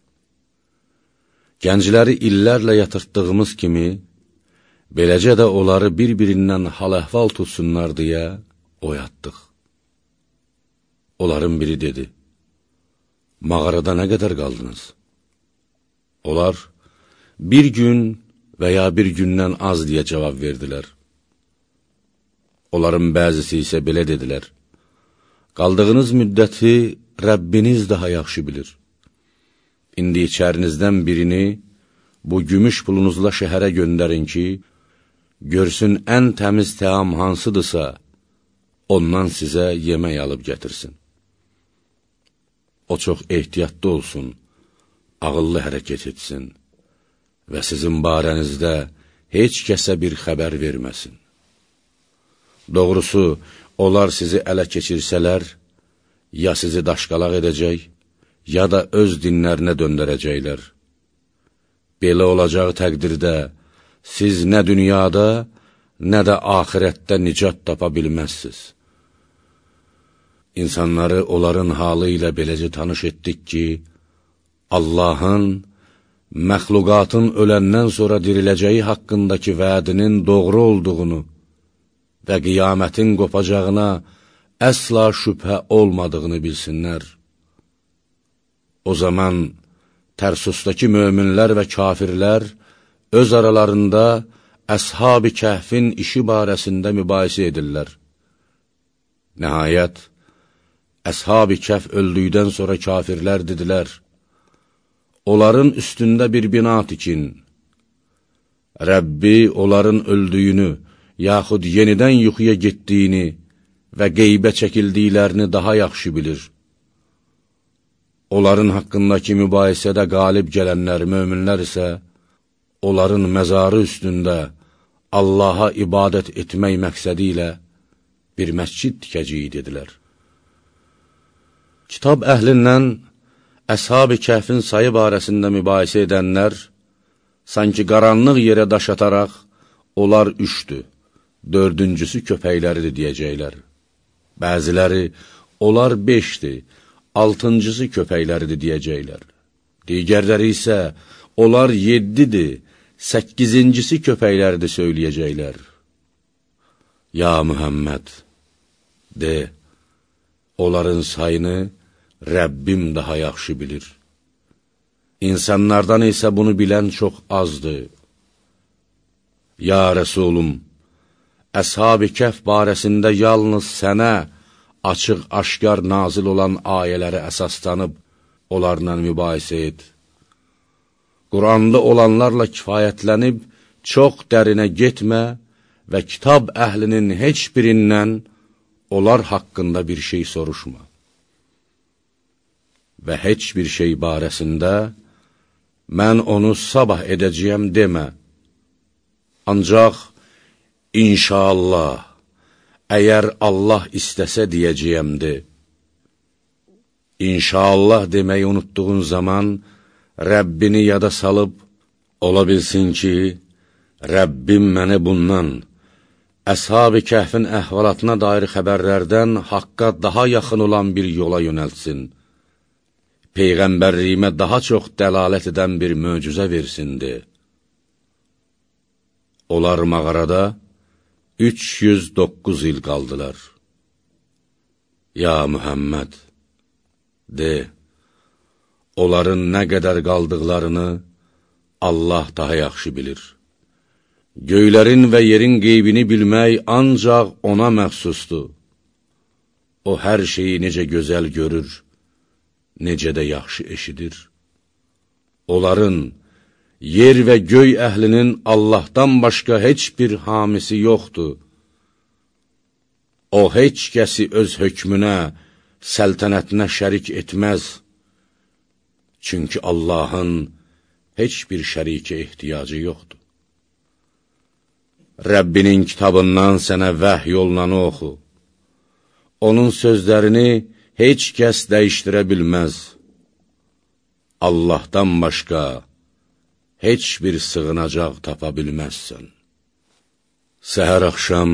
Speaker 1: Gəncləri illərlə yatırtdığımız kimi, beləcə də onları bir-birindən hal-əhval tutsunlar deyə oyatdıq. Onların biri dedi, mağarada nə qədər qaldınız? Onlar, bir gün və ya bir gündən az deyə cavab verdilər. Onların bəzisi isə belə dedilər, Qaldığınız müddəti Rəbbiniz daha yaxşı bilir. İndi içərinizdən birini bu gümüş pulunuzla şəhərə göndərin ki, görsün ən təmiz təam hansıdırsa, ondan sizə yemək alıb gətirsin. O çox ehtiyatlı olsun, ağıllı hərəkət etsin və sizin barənizdə heç kəsə bir xəbər verməsin. Doğrusu, onlar sizi ələ keçirsələr, ya sizi daşqalaq edəcək, ya da öz dinlərinə döndərəcəklər. Belə olacaq təqdirdə, siz nə dünyada, nə də ahirətdə nicat tapa bilməzsiz. İnsanları onların halı ilə beləcə tanış etdik ki, Allahın, məxluqatın öləndən sonra diriləcəyi haqqındakı vədinin doğru olduğunu və qiyamətin qopacağına əsla şübhə olmadığını bilsinlər. O zaman Tərsusdakı möminlər və kafirlər öz aralarında əshab-ı kəhfin işi barəsində mübahisə edirlər. Nəhayət, əshab-ı kəhf öldükdən sonra kafirlər dedilər, onların üstündə bir bina tikin. Rəbbi onların öldüyünü, yaxud yenidən yuxuya getdiyini və qeybə çəkildiklərini daha yaxşı bilir. Onların haqqındakı mübahisədə qalib gələnlər, möminlər isə, onların məzarı üstündə Allaha ibadət etmək məqsədi ilə bir məscid tikəciyi dedilər. Kitab əhlindən əshab-ı kəhfin sayı barəsində mübahisə edənlər, sanki qaranlıq yerə daş ataraq, onlar üçdür, dördüncüsü köpəkləridir deyəcəklər. Bəziləri, onlar beşdir, altıncısı köpəkləridir deyəcəklər. Digərləri isə, onlar yeddidir, səkkizincisi köpəkləridir söyləyəcəklər. Ya Mühəmməd, de, onların sayını Rəbbim daha yaxşı bilir. İnsanlardan isə bunu bilən çox azdır. Ya Rəsulum, Əshab-ı kəhf barəsində yalnız sənə açıq-aşkar nazil olan ayələrə əsaslanıb, onlarla mübahisə et. Quranlı olanlarla kifayətlənib, çox dərinə getmə və kitab əhlinin heç birindən onlar haqqında bir şey soruşma. Və heç bir şey barəsində, mən onu sabah edəcəyəm demə. Ancaq, İnşallah, əgər Allah istəsə deyəcəyəmdir. İnşallah deməyi unutduğun zaman, Rəbbini yada salıb, ola bilsin ki, Rəbbim məni bundan, Əshab-ı kəhfin əhvalatına dair xəbərlərdən haqqa daha yaxın olan bir yola yönəltsin. Peyğəmbərliyimə daha çox dəlalət edən bir möcüzə versindir. Onlar mağarada, 309 il qaldılar. Ya Mühəmməd, de, onların nə qədər qaldıqlarını Allah daha yaxşı bilir. Göylərin və yerin qeybini bilmək ancaq ona məxsusdur. O hər şeyi necə gözəl görür, necə də yaxşı eşidir. Onların, yer və göy əhlinin Allahdan başqa heç bir hamisi yoxdur. O, heç kəsi öz hökmünə, səltənətinə şərik etməz. Çünki Allahın heç bir şərikə ehtiyacı yoxdur. Rəbbinin kitabından sənə vəhy yolunanı oxu. Onun sözlərini heç kəs dəyişdirə bilməz. Allahdan başqa heç bir sığınacaq tapa bilməzsən. Səhər axşam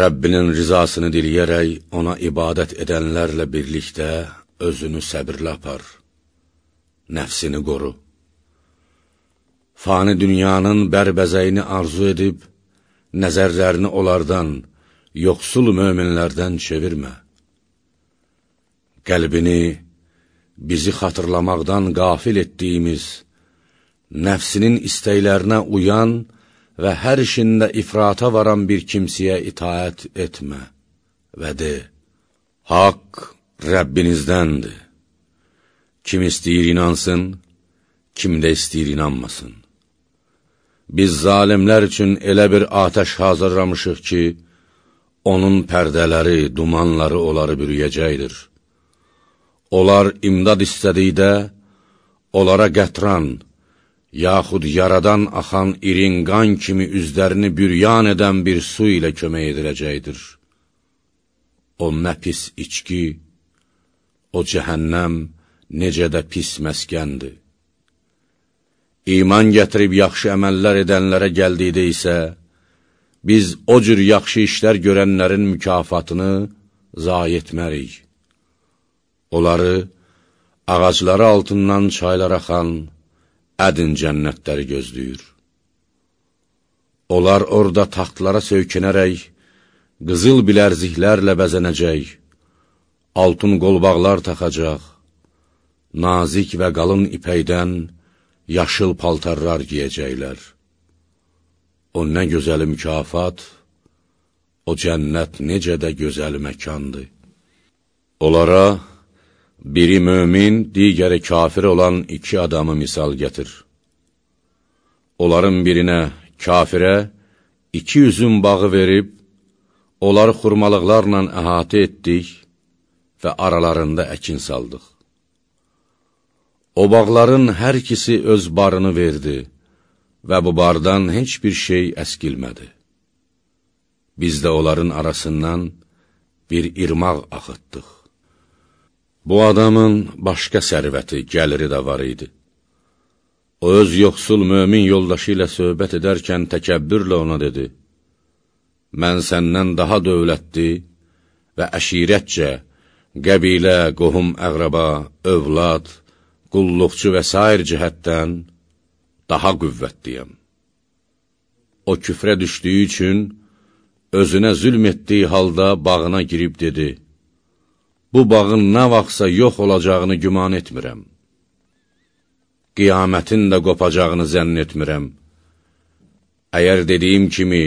Speaker 1: Rəbbinin rizasını diliyərək ona ibadət edənlərlə birlikdə özünü səbirlə apar, nəfsini qoru. Fani dünyanın bərbəzəyini arzu edib, nəzərlərini onlardan, yoxsul möminlərdən çevirmə. Qəlbini bizi xatırlamaqdan qafil etdiyimiz, nəfsinin istəklərinə uyan və hər işində ifrata varan bir kimsiyə itaət etmə və de, Haqq Rəbbinizdəndir. Kim istəyir inansın, kim də istəyir inanmasın. Biz zalimlər üçün elə bir atəş hazırlamışıq ki, onun pərdələri, dumanları onları bürüyəcəkdir. Onlar imdad istədikdə, onlara qətran, yaxud yaradan axan irin qan kimi üzlərini büryan edən bir su ilə kömək ediləcəkdir. O nə pis içki, o cəhənnəm necə də pis məskəndir. İman gətirib yaxşı əməllər edənlərə gəldikdə isə, biz o cür yaxşı işlər görənlərin mükafatını zayi etmərik. Onları ağacları altından çaylar axan ədin cənnətləri gözləyir. Onlar orada taxtlara söykənərək, qızıl bilərziklərlə bəzənəcək, altın qolbaqlar taxacaq, nazik və qalın ipəkdən, yaşıl paltarlar giyəcəklər. O nə gözəl mükafat, o cənnət necə də gözəl məkandır. Onlara biri mömin, digəri kafir olan iki adamı misal gətir. Onların birinə, kafirə, iki üzüm bağı verib, onları xurmalıqlarla əhatə etdik və aralarında əkin saldıq. O bağların hər ikisi öz barını verdi və bu bardan heç bir şey əskilmədi. Biz də onların arasından bir irmaq axıtdıq. Bu adamın başqa sərvəti, gəliri də var idi. O öz yoxsul mömin yoldaşı ilə söhbət edərkən təkəbbürlə ona dedi, Mən səndən daha dövlətli və əşirətcə, qəbilə, qohum, əqraba, övlad, qulluqçu və s. cəhətdən daha qüvvətliyəm. O küfrə düşdüyü üçün, özünə zülm etdiyi halda bağına girib dedi, Bu bağın nə vaxtsa yox olacağını güman etmirəm. Qiyamətin də qopacağını zənn etmirəm. Əgər dediyim kimi,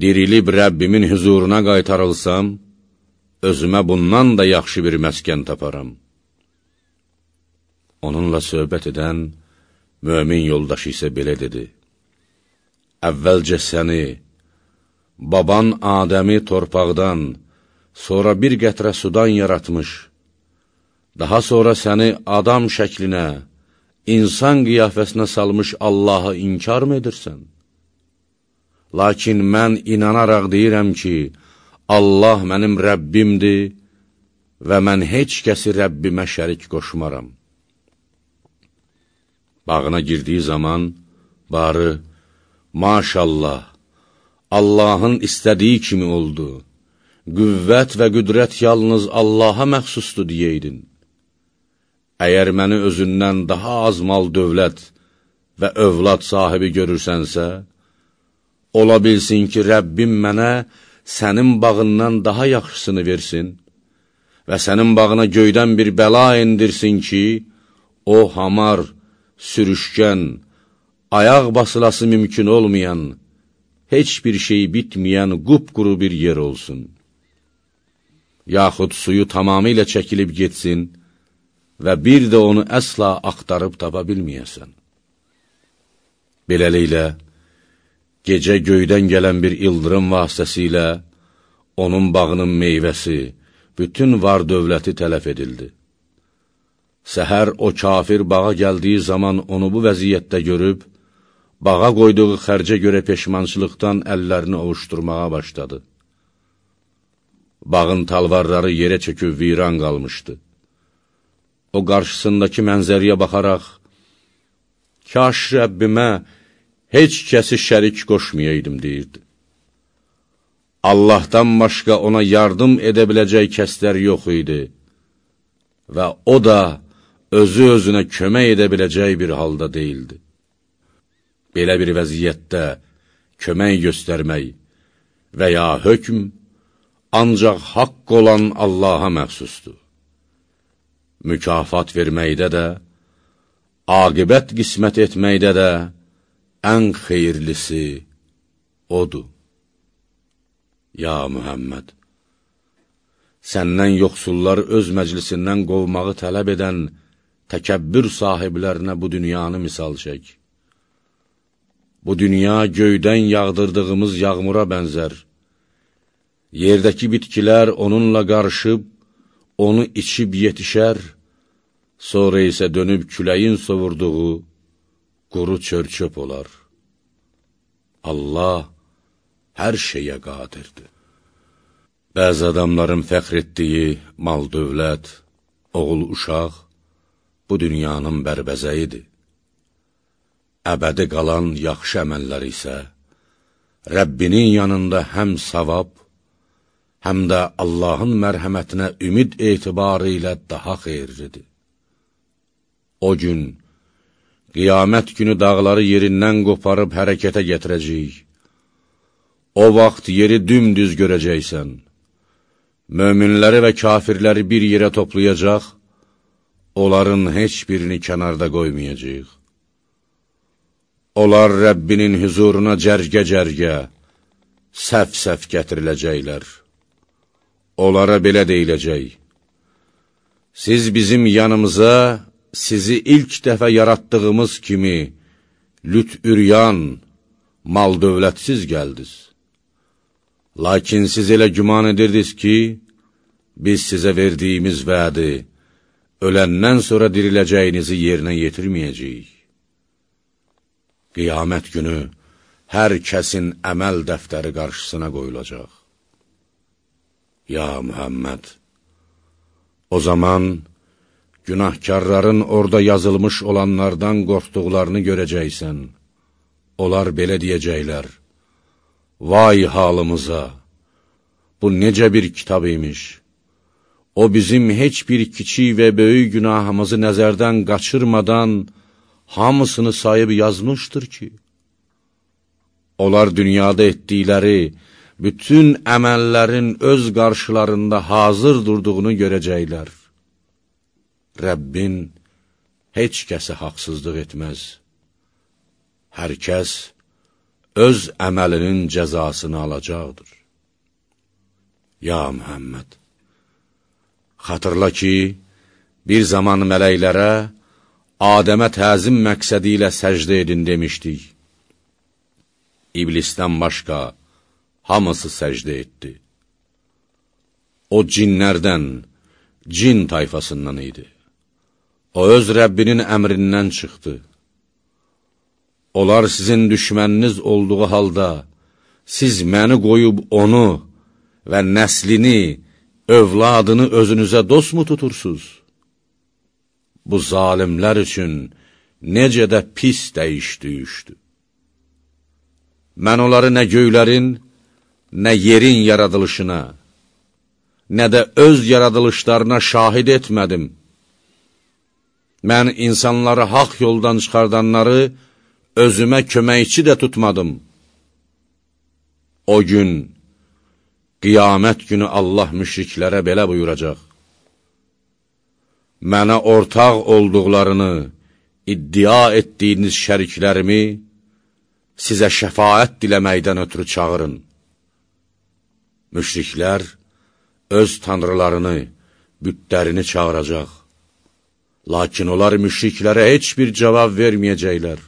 Speaker 1: dirilib Rəbbimin hüzuruna qaytarılsam, özümə bundan da yaxşı bir məskən taparam.'' Onunla söhbət edən mömin yoldaşı isə belə dedi, Əvvəlcə səni, baban Adəmi torpaqdan, sonra bir qətrə sudan yaratmış, daha sonra səni adam şəklinə, insan qiyafəsinə salmış Allahı inkar mı edirsən? Lakin mən inanaraq deyirəm ki, Allah mənim Rəbbimdir və mən heç kəsi Rəbbimə şərik qoşmaram. Bağına girdiyi zaman, barı, maşallah, Allahın istədiyi kimi oldu, qüvvət və qüdrət yalnız Allaha məxsusdur deyeydin. Əgər məni özündən daha az mal dövlət və övlad sahibi görürsənsə, ola bilsin ki, Rəbbim mənə sənin bağından daha yaxşısını versin və sənin bağına göydən bir bəla indirsin ki, o hamar, sürüşkən, ayaq basılası mümkün olmayan, heç bir şey bitməyən qupquru bir yer olsun. Yaxud suyu tamamilə çəkilib getsin və bir də onu əsla axtarıb tapa bilməyəsən. Beləliklə, gecə göydən gələn bir ildırım vasitəsilə onun bağının meyvəsi, bütün var dövləti tələf edildi. Səhər o kafir bağa gəldiyi zaman onu bu vəziyyətdə görüb, bağa qoyduğu xərcə görə peşmançılıqdan əllərini ovuşturmağa başladı. Bağın talvarları yerə çöküb viran qalmışdı. O qarşısındakı mənzəriyə baxaraq, Kaş Rəbbimə heç kəsi şərik qoşmayaydım, deyirdi. Allahdan başqa ona yardım edə biləcək kəslər yox idi və o da özü özünə kömək edə biləcək bir halda deyildi. Belə bir vəziyyətdə kömək göstərmək və ya hökm ancaq haqq olan Allaha məxsusdur. Mükafat verməkdə də, aqibət qismət etməkdə də ən xeyirlisi odur. Ya Mühəmməd, səndən yoxsulları öz məclisindən qovmağı tələb edən təkəbbür sahiblərinə bu dünyanı misal çək. Bu dünya göydən yağdırdığımız yağmura bənzər. Yerdəki bitkilər onunla qarışıb, onu içib yetişər, sonra isə dönüb küləyin sovurduğu quru çörçöp olar. Allah hər şeyə qadirdir. Bəzi adamların fəxr etdiyi mal dövlət, oğul uşaq bu dünyanın bərbəzəyidir. Əbədi qalan yaxşı əməllər isə Rəbbinin yanında həm savab, həm də Allahın mərhəmətinə ümid etibarı ilə daha xeyirlidir. O gün, qiyamət günü dağları yerindən qoparıb hərəkətə gətirəcəyik O vaxt yeri dümdüz görəcəksən. Möminləri və kafirləri bir yerə toplayacaq, onların heç birini kənarda qoymayacaq. Onlar Rəbbinin hüzuruna cərgə-cərgə, səf-səf gətiriləcəklər. Onlara belə deyiləcək, Siz bizim yanımıza sizi ilk dəfə yaratdığımız kimi lüt üryan, mal dövlətsiz gəldiniz. Lakin siz elə güman edirdiniz ki, biz sizə verdiyimiz vədi, öləndən sonra diriləcəyinizi yerinə yetirməyəcəyik. Qiyamət günü hər kəsin əməl dəftəri qarşısına qoyulacaq. Ya Mühəmməd, o zaman günahkarların orada yazılmış olanlardan qorxduqlarını görəcəksən. Onlar belə deyəcəklər, Vay halımıza! Bu necə bir kitab imiş! O bizim heç bir kiçik və böyük günahımızı nəzərdən qaçırmadan hamısını sayıb yazmışdır ki, onlar dünyada etdikləri bütün əməllərin öz qarşılarında hazır durduğunu görəcəklər. Rəbbin heç kəsə haqsızlıq etməz. Hər kəs öz əməlinin cəzasını alacaqdır. Ya Mühəmməd, xatırla ki, bir zaman mələklərə Adəmə təzim məqsədi ilə səcdə edin demişdik. İblisdən başqa hamısı səcdə etdi. O cinlərdən, cin tayfasından idi. O öz Rəbbinin əmrindən çıxdı. Onlar sizin düşməniniz olduğu halda, siz məni qoyub onu və nəslini, övladını özünüzə dost mu tutursuz? Bu zalimlər üçün necə də pis dəyiş düyüşdür. Mən onları nə göylərin, nə yerin yaradılışına, nə də öz yaradılışlarına şahid etmədim. Mən insanları haq yoldan çıxardanları, özümə köməkçi də tutmadım. O gün, qiyamət günü Allah müşriklərə belə buyuracaq. Mənə ortaq olduqlarını, iddia etdiyiniz şəriklərimi sizə şəfaət diləməkdən ötürü çağırın. Müşriklər öz tanrılarını, bütlərini çağıracaq. Lakin onlar müşriklərə heç bir cavab verməyəcəklər.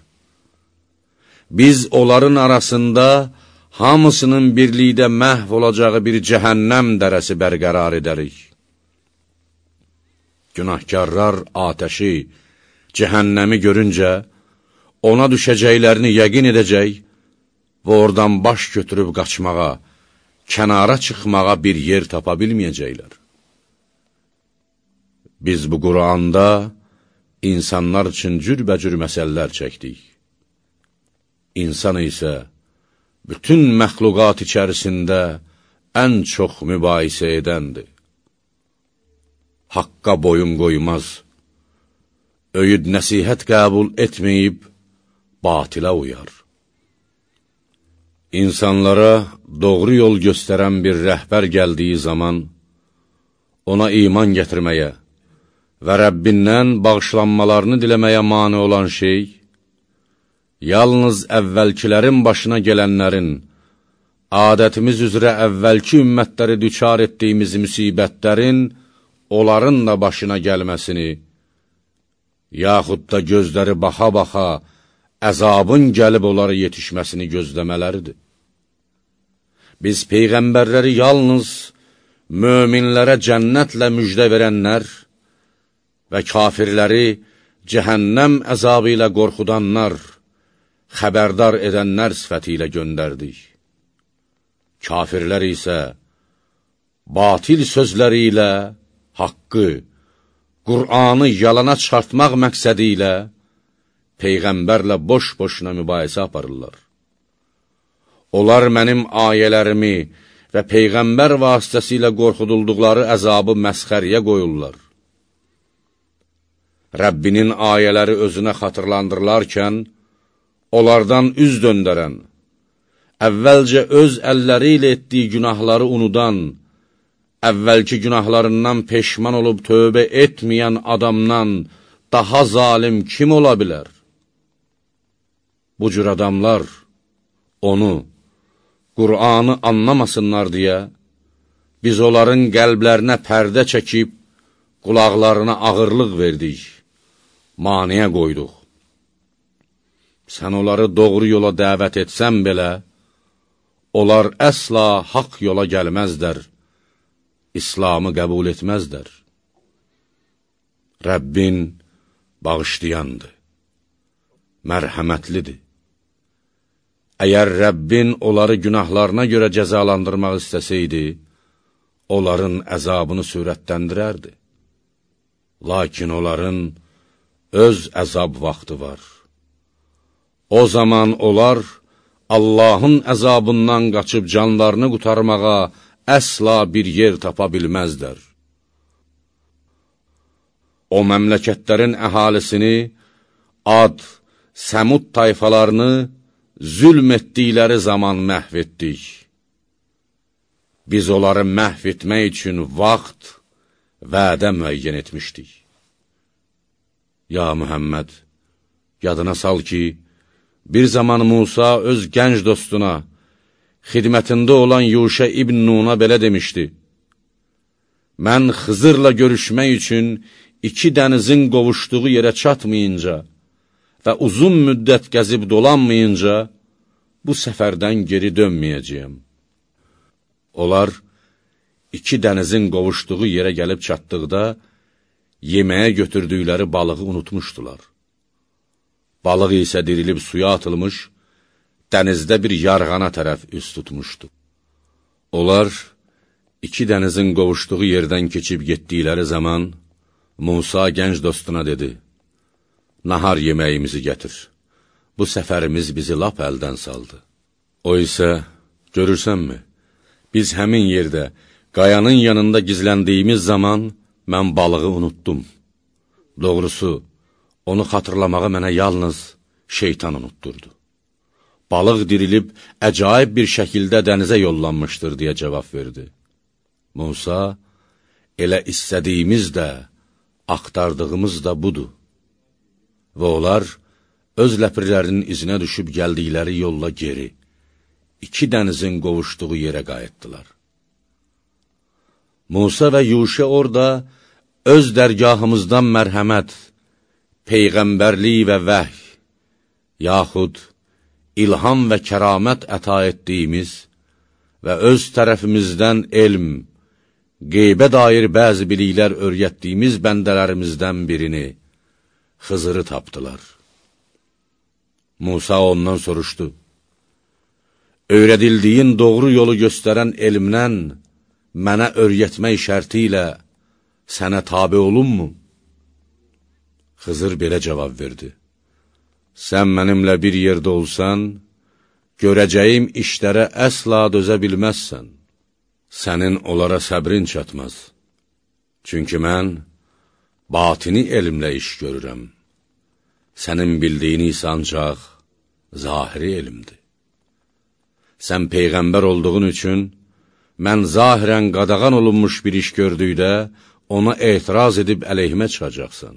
Speaker 1: Biz onların arasında hamısının birlikdə məhv olacağı bir cəhənnəm dərəsi bərqərar edərik. Günahkarlar atəşi, cəhənnəmi görüncə, ona düşəcəklərini yəqin edəcək və oradan baş götürüb qaçmağa, kənara çıxmağa bir yer tapa bilməyəcəklər. Biz bu Quranda insanlar üçün cürbəcür məsələlər çəkdik. İnsan isə bütün məxluqat içərisində ən çox mübahisə edəndir. Haqqa boyun qoymaz, öyüd nəsihət qəbul etməyib, batilə uyar. İnsanlara doğru yol göstərən bir rəhbər gəldiyi zaman, ona iman gətirməyə və Rəbbindən bağışlanmalarını diləməyə mani olan şey, yalnız əvvəlkilərin başına gələnlərin, adətimiz üzrə əvvəlki ümmətləri düçar etdiyimiz müsibətlərin, onların da başına gəlməsini, yaxud da gözləri baxa-baxa, əzabın gəlib onlara yetişməsini gözləmələridir. Biz Peyğəmbərləri yalnız möminlərə cənnətlə müjdə verənlər və kafirləri cəhənnəm əzabı ilə qorxudanlar, xəbərdar edənlər sifəti ilə göndərdik. Kafirlər isə batil sözləri ilə haqqı, Qur'anı yalana çıxartmaq məqsədi ilə Peyğəmbərlə boş-boşuna mübahisə aparırlar. Onlar mənim ayələrimi və Peyğəmbər vasitəsilə qorxudulduqları əzabı məsxəriyə qoyurlar. Rəbbinin ayələri özünə xatırlandırılarkən, onlardan üz döndərən, əvvəlcə öz əlləri ilə etdiyi günahları unudan, əvvəlki günahlarından peşman olub tövbə etməyən adamdan daha zalim kim ola bilər? Bu cür adamlar onu, Qur'anı anlamasınlar deyə, biz onların qəlblərinə pərdə çəkib, qulaqlarına ağırlıq verdik, maniyə qoyduq. Sən onları doğru yola dəvət etsən belə, onlar əsla haqq yola gəlməzdər, İslamı qəbul etməzdər. Rəbbin bağışlayandır, mərhəmətlidir. Əgər Rəbbin onları günahlarına görə cəzalandırmaq istəsəydi, onların əzabını sürətləndirərdi. Lakin onların öz əzab vaxtı var. O zaman onlar Allahın əzabından qaçıb canlarını qutarmağa əsla bir yer tapa bilməzdər. O məmləkətlərin əhalisini, ad, səmud tayfalarını zülm etdikləri zaman məhv etdik. Biz onları məhv etmək üçün vaxt, vədə müəyyən etmişdik. Ya Mühəmməd, yadına sal ki, bir zaman Musa öz gənc dostuna, xidmətində olan Yuşə ibn Nuna belə demişdi, Mən Xızırla görüşmək üçün iki dənizin qovuşduğu yerə çatmayınca və uzun müddət gəzib dolanmayınca, bu səfərdən geri dönməyəcəyəm. Onlar iki dənizin qovuşduğu yerə gəlib çatdıqda, yeməyə götürdükləri balığı unutmuşdular. Balıq isə dirilib suya atılmış, dənizdə bir yarğana tərəf üst tutmuşdu. Onlar, iki dənizin qovuşduğu yerdən keçib getdikləri zaman, Musa gənc dostuna dedi, Nahar yeməyimizi gətir, bu səfərimiz bizi lap əldən saldı. O isə, görürsənmi, biz həmin yerdə, qayanın yanında gizləndiyimiz zaman, mən balığı unutdum. Doğrusu, onu xatırlamağı mənə yalnız şeytan unutturdu balıq dirilib əcaib bir şəkildə dənizə yollanmışdır, deyə cavab verdi. Musa, elə istədiyimiz də, axtardığımız da budur. Və onlar öz ləpirlərinin izinə düşüb gəldikləri yolla geri, iki dənizin qovuşduğu yerə qayıtdılar. Musa və Yuşə orada öz dərgahımızdan mərhəmət, peyğəmbərlik və vəhy, yaxud ilham və kəramət əta etdiyimiz və öz tərəfimizdən elm, qeybə dair bəzi biliklər öyrətdiyimiz bəndələrimizdən birini, Xızırı tapdılar. Musa ondan soruşdu, Öyrədildiyin doğru yolu göstərən elmdən mənə öyrətmək şərti ilə sənə tabi olunmu? Xızır belə cavab verdi, Sən mənimlə bir yerdə olsan, görəcəyim işlərə əsla dözə bilməzsən. Sənin onlara səbrin çatmaz. Çünki mən batini elmlə iş görürəm. Sənin bildiyin isə ancaq zahiri elmdir. Sən Peyğəmbər olduğun üçün, mən zahirən qadağan olunmuş bir iş gördükdə, ona etiraz edib əleyhimə çıxacaqsan.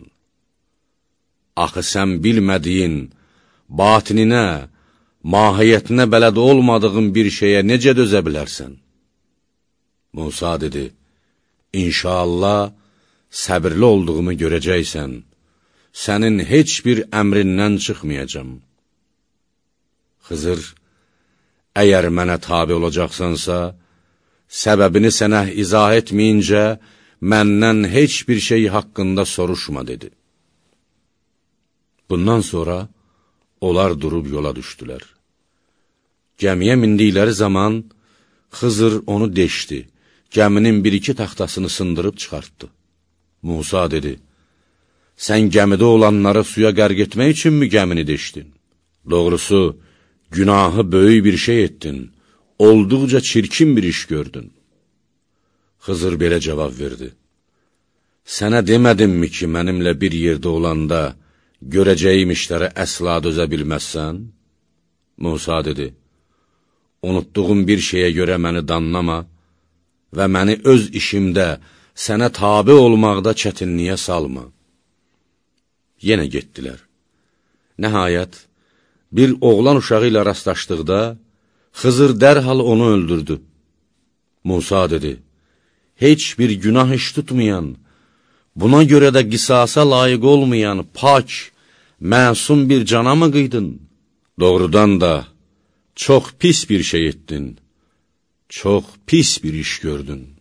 Speaker 1: Axı sən bilmədiyin, batininə, mahiyyətinə bələd olmadığın bir şeyə necə dözə bilərsən? Musa dedi, İnşallah, səbirli olduğumu görəcəksən, sənin heç bir əmrindən çıxmayacam. Xızır, əgər mənə tabi olacaqsansa, səbəbini sənə izah etməyincə, məndən heç bir şey haqqında soruşma, dedi. Bundan sonra onlar durub yola düşdülər. Gəmiyə mindikləri zaman Xızır onu deşdi, gəminin bir-iki taxtasını sındırıb çıxartdı. Musa dedi, sən gəmidə olanları suya qərq etmək üçünmü gəmini deşdin? Doğrusu, günahı böyük bir şey etdin, olduqca çirkin bir iş gördün. Xızır belə cavab verdi, sənə demədimmi ki, mənimlə bir yerdə olanda, görəcəyim işlərə əsla dözə bilməzsən? Musa dedi, unutduğum bir şeyə görə məni danlama və məni öz işimdə sənə tabi olmaqda çətinliyə salma. Yenə getdilər. Nəhayət, bir oğlan uşağı ilə rastlaşdıqda, Xızır dərhal onu öldürdü. Musa dedi, heç bir günah iş tutmayan, buna görə də qisasa layiq olmayan, pak, məsum bir cana mı qıydın? Doğrudan da çox pis bir şey etdin, çox pis bir iş gördün.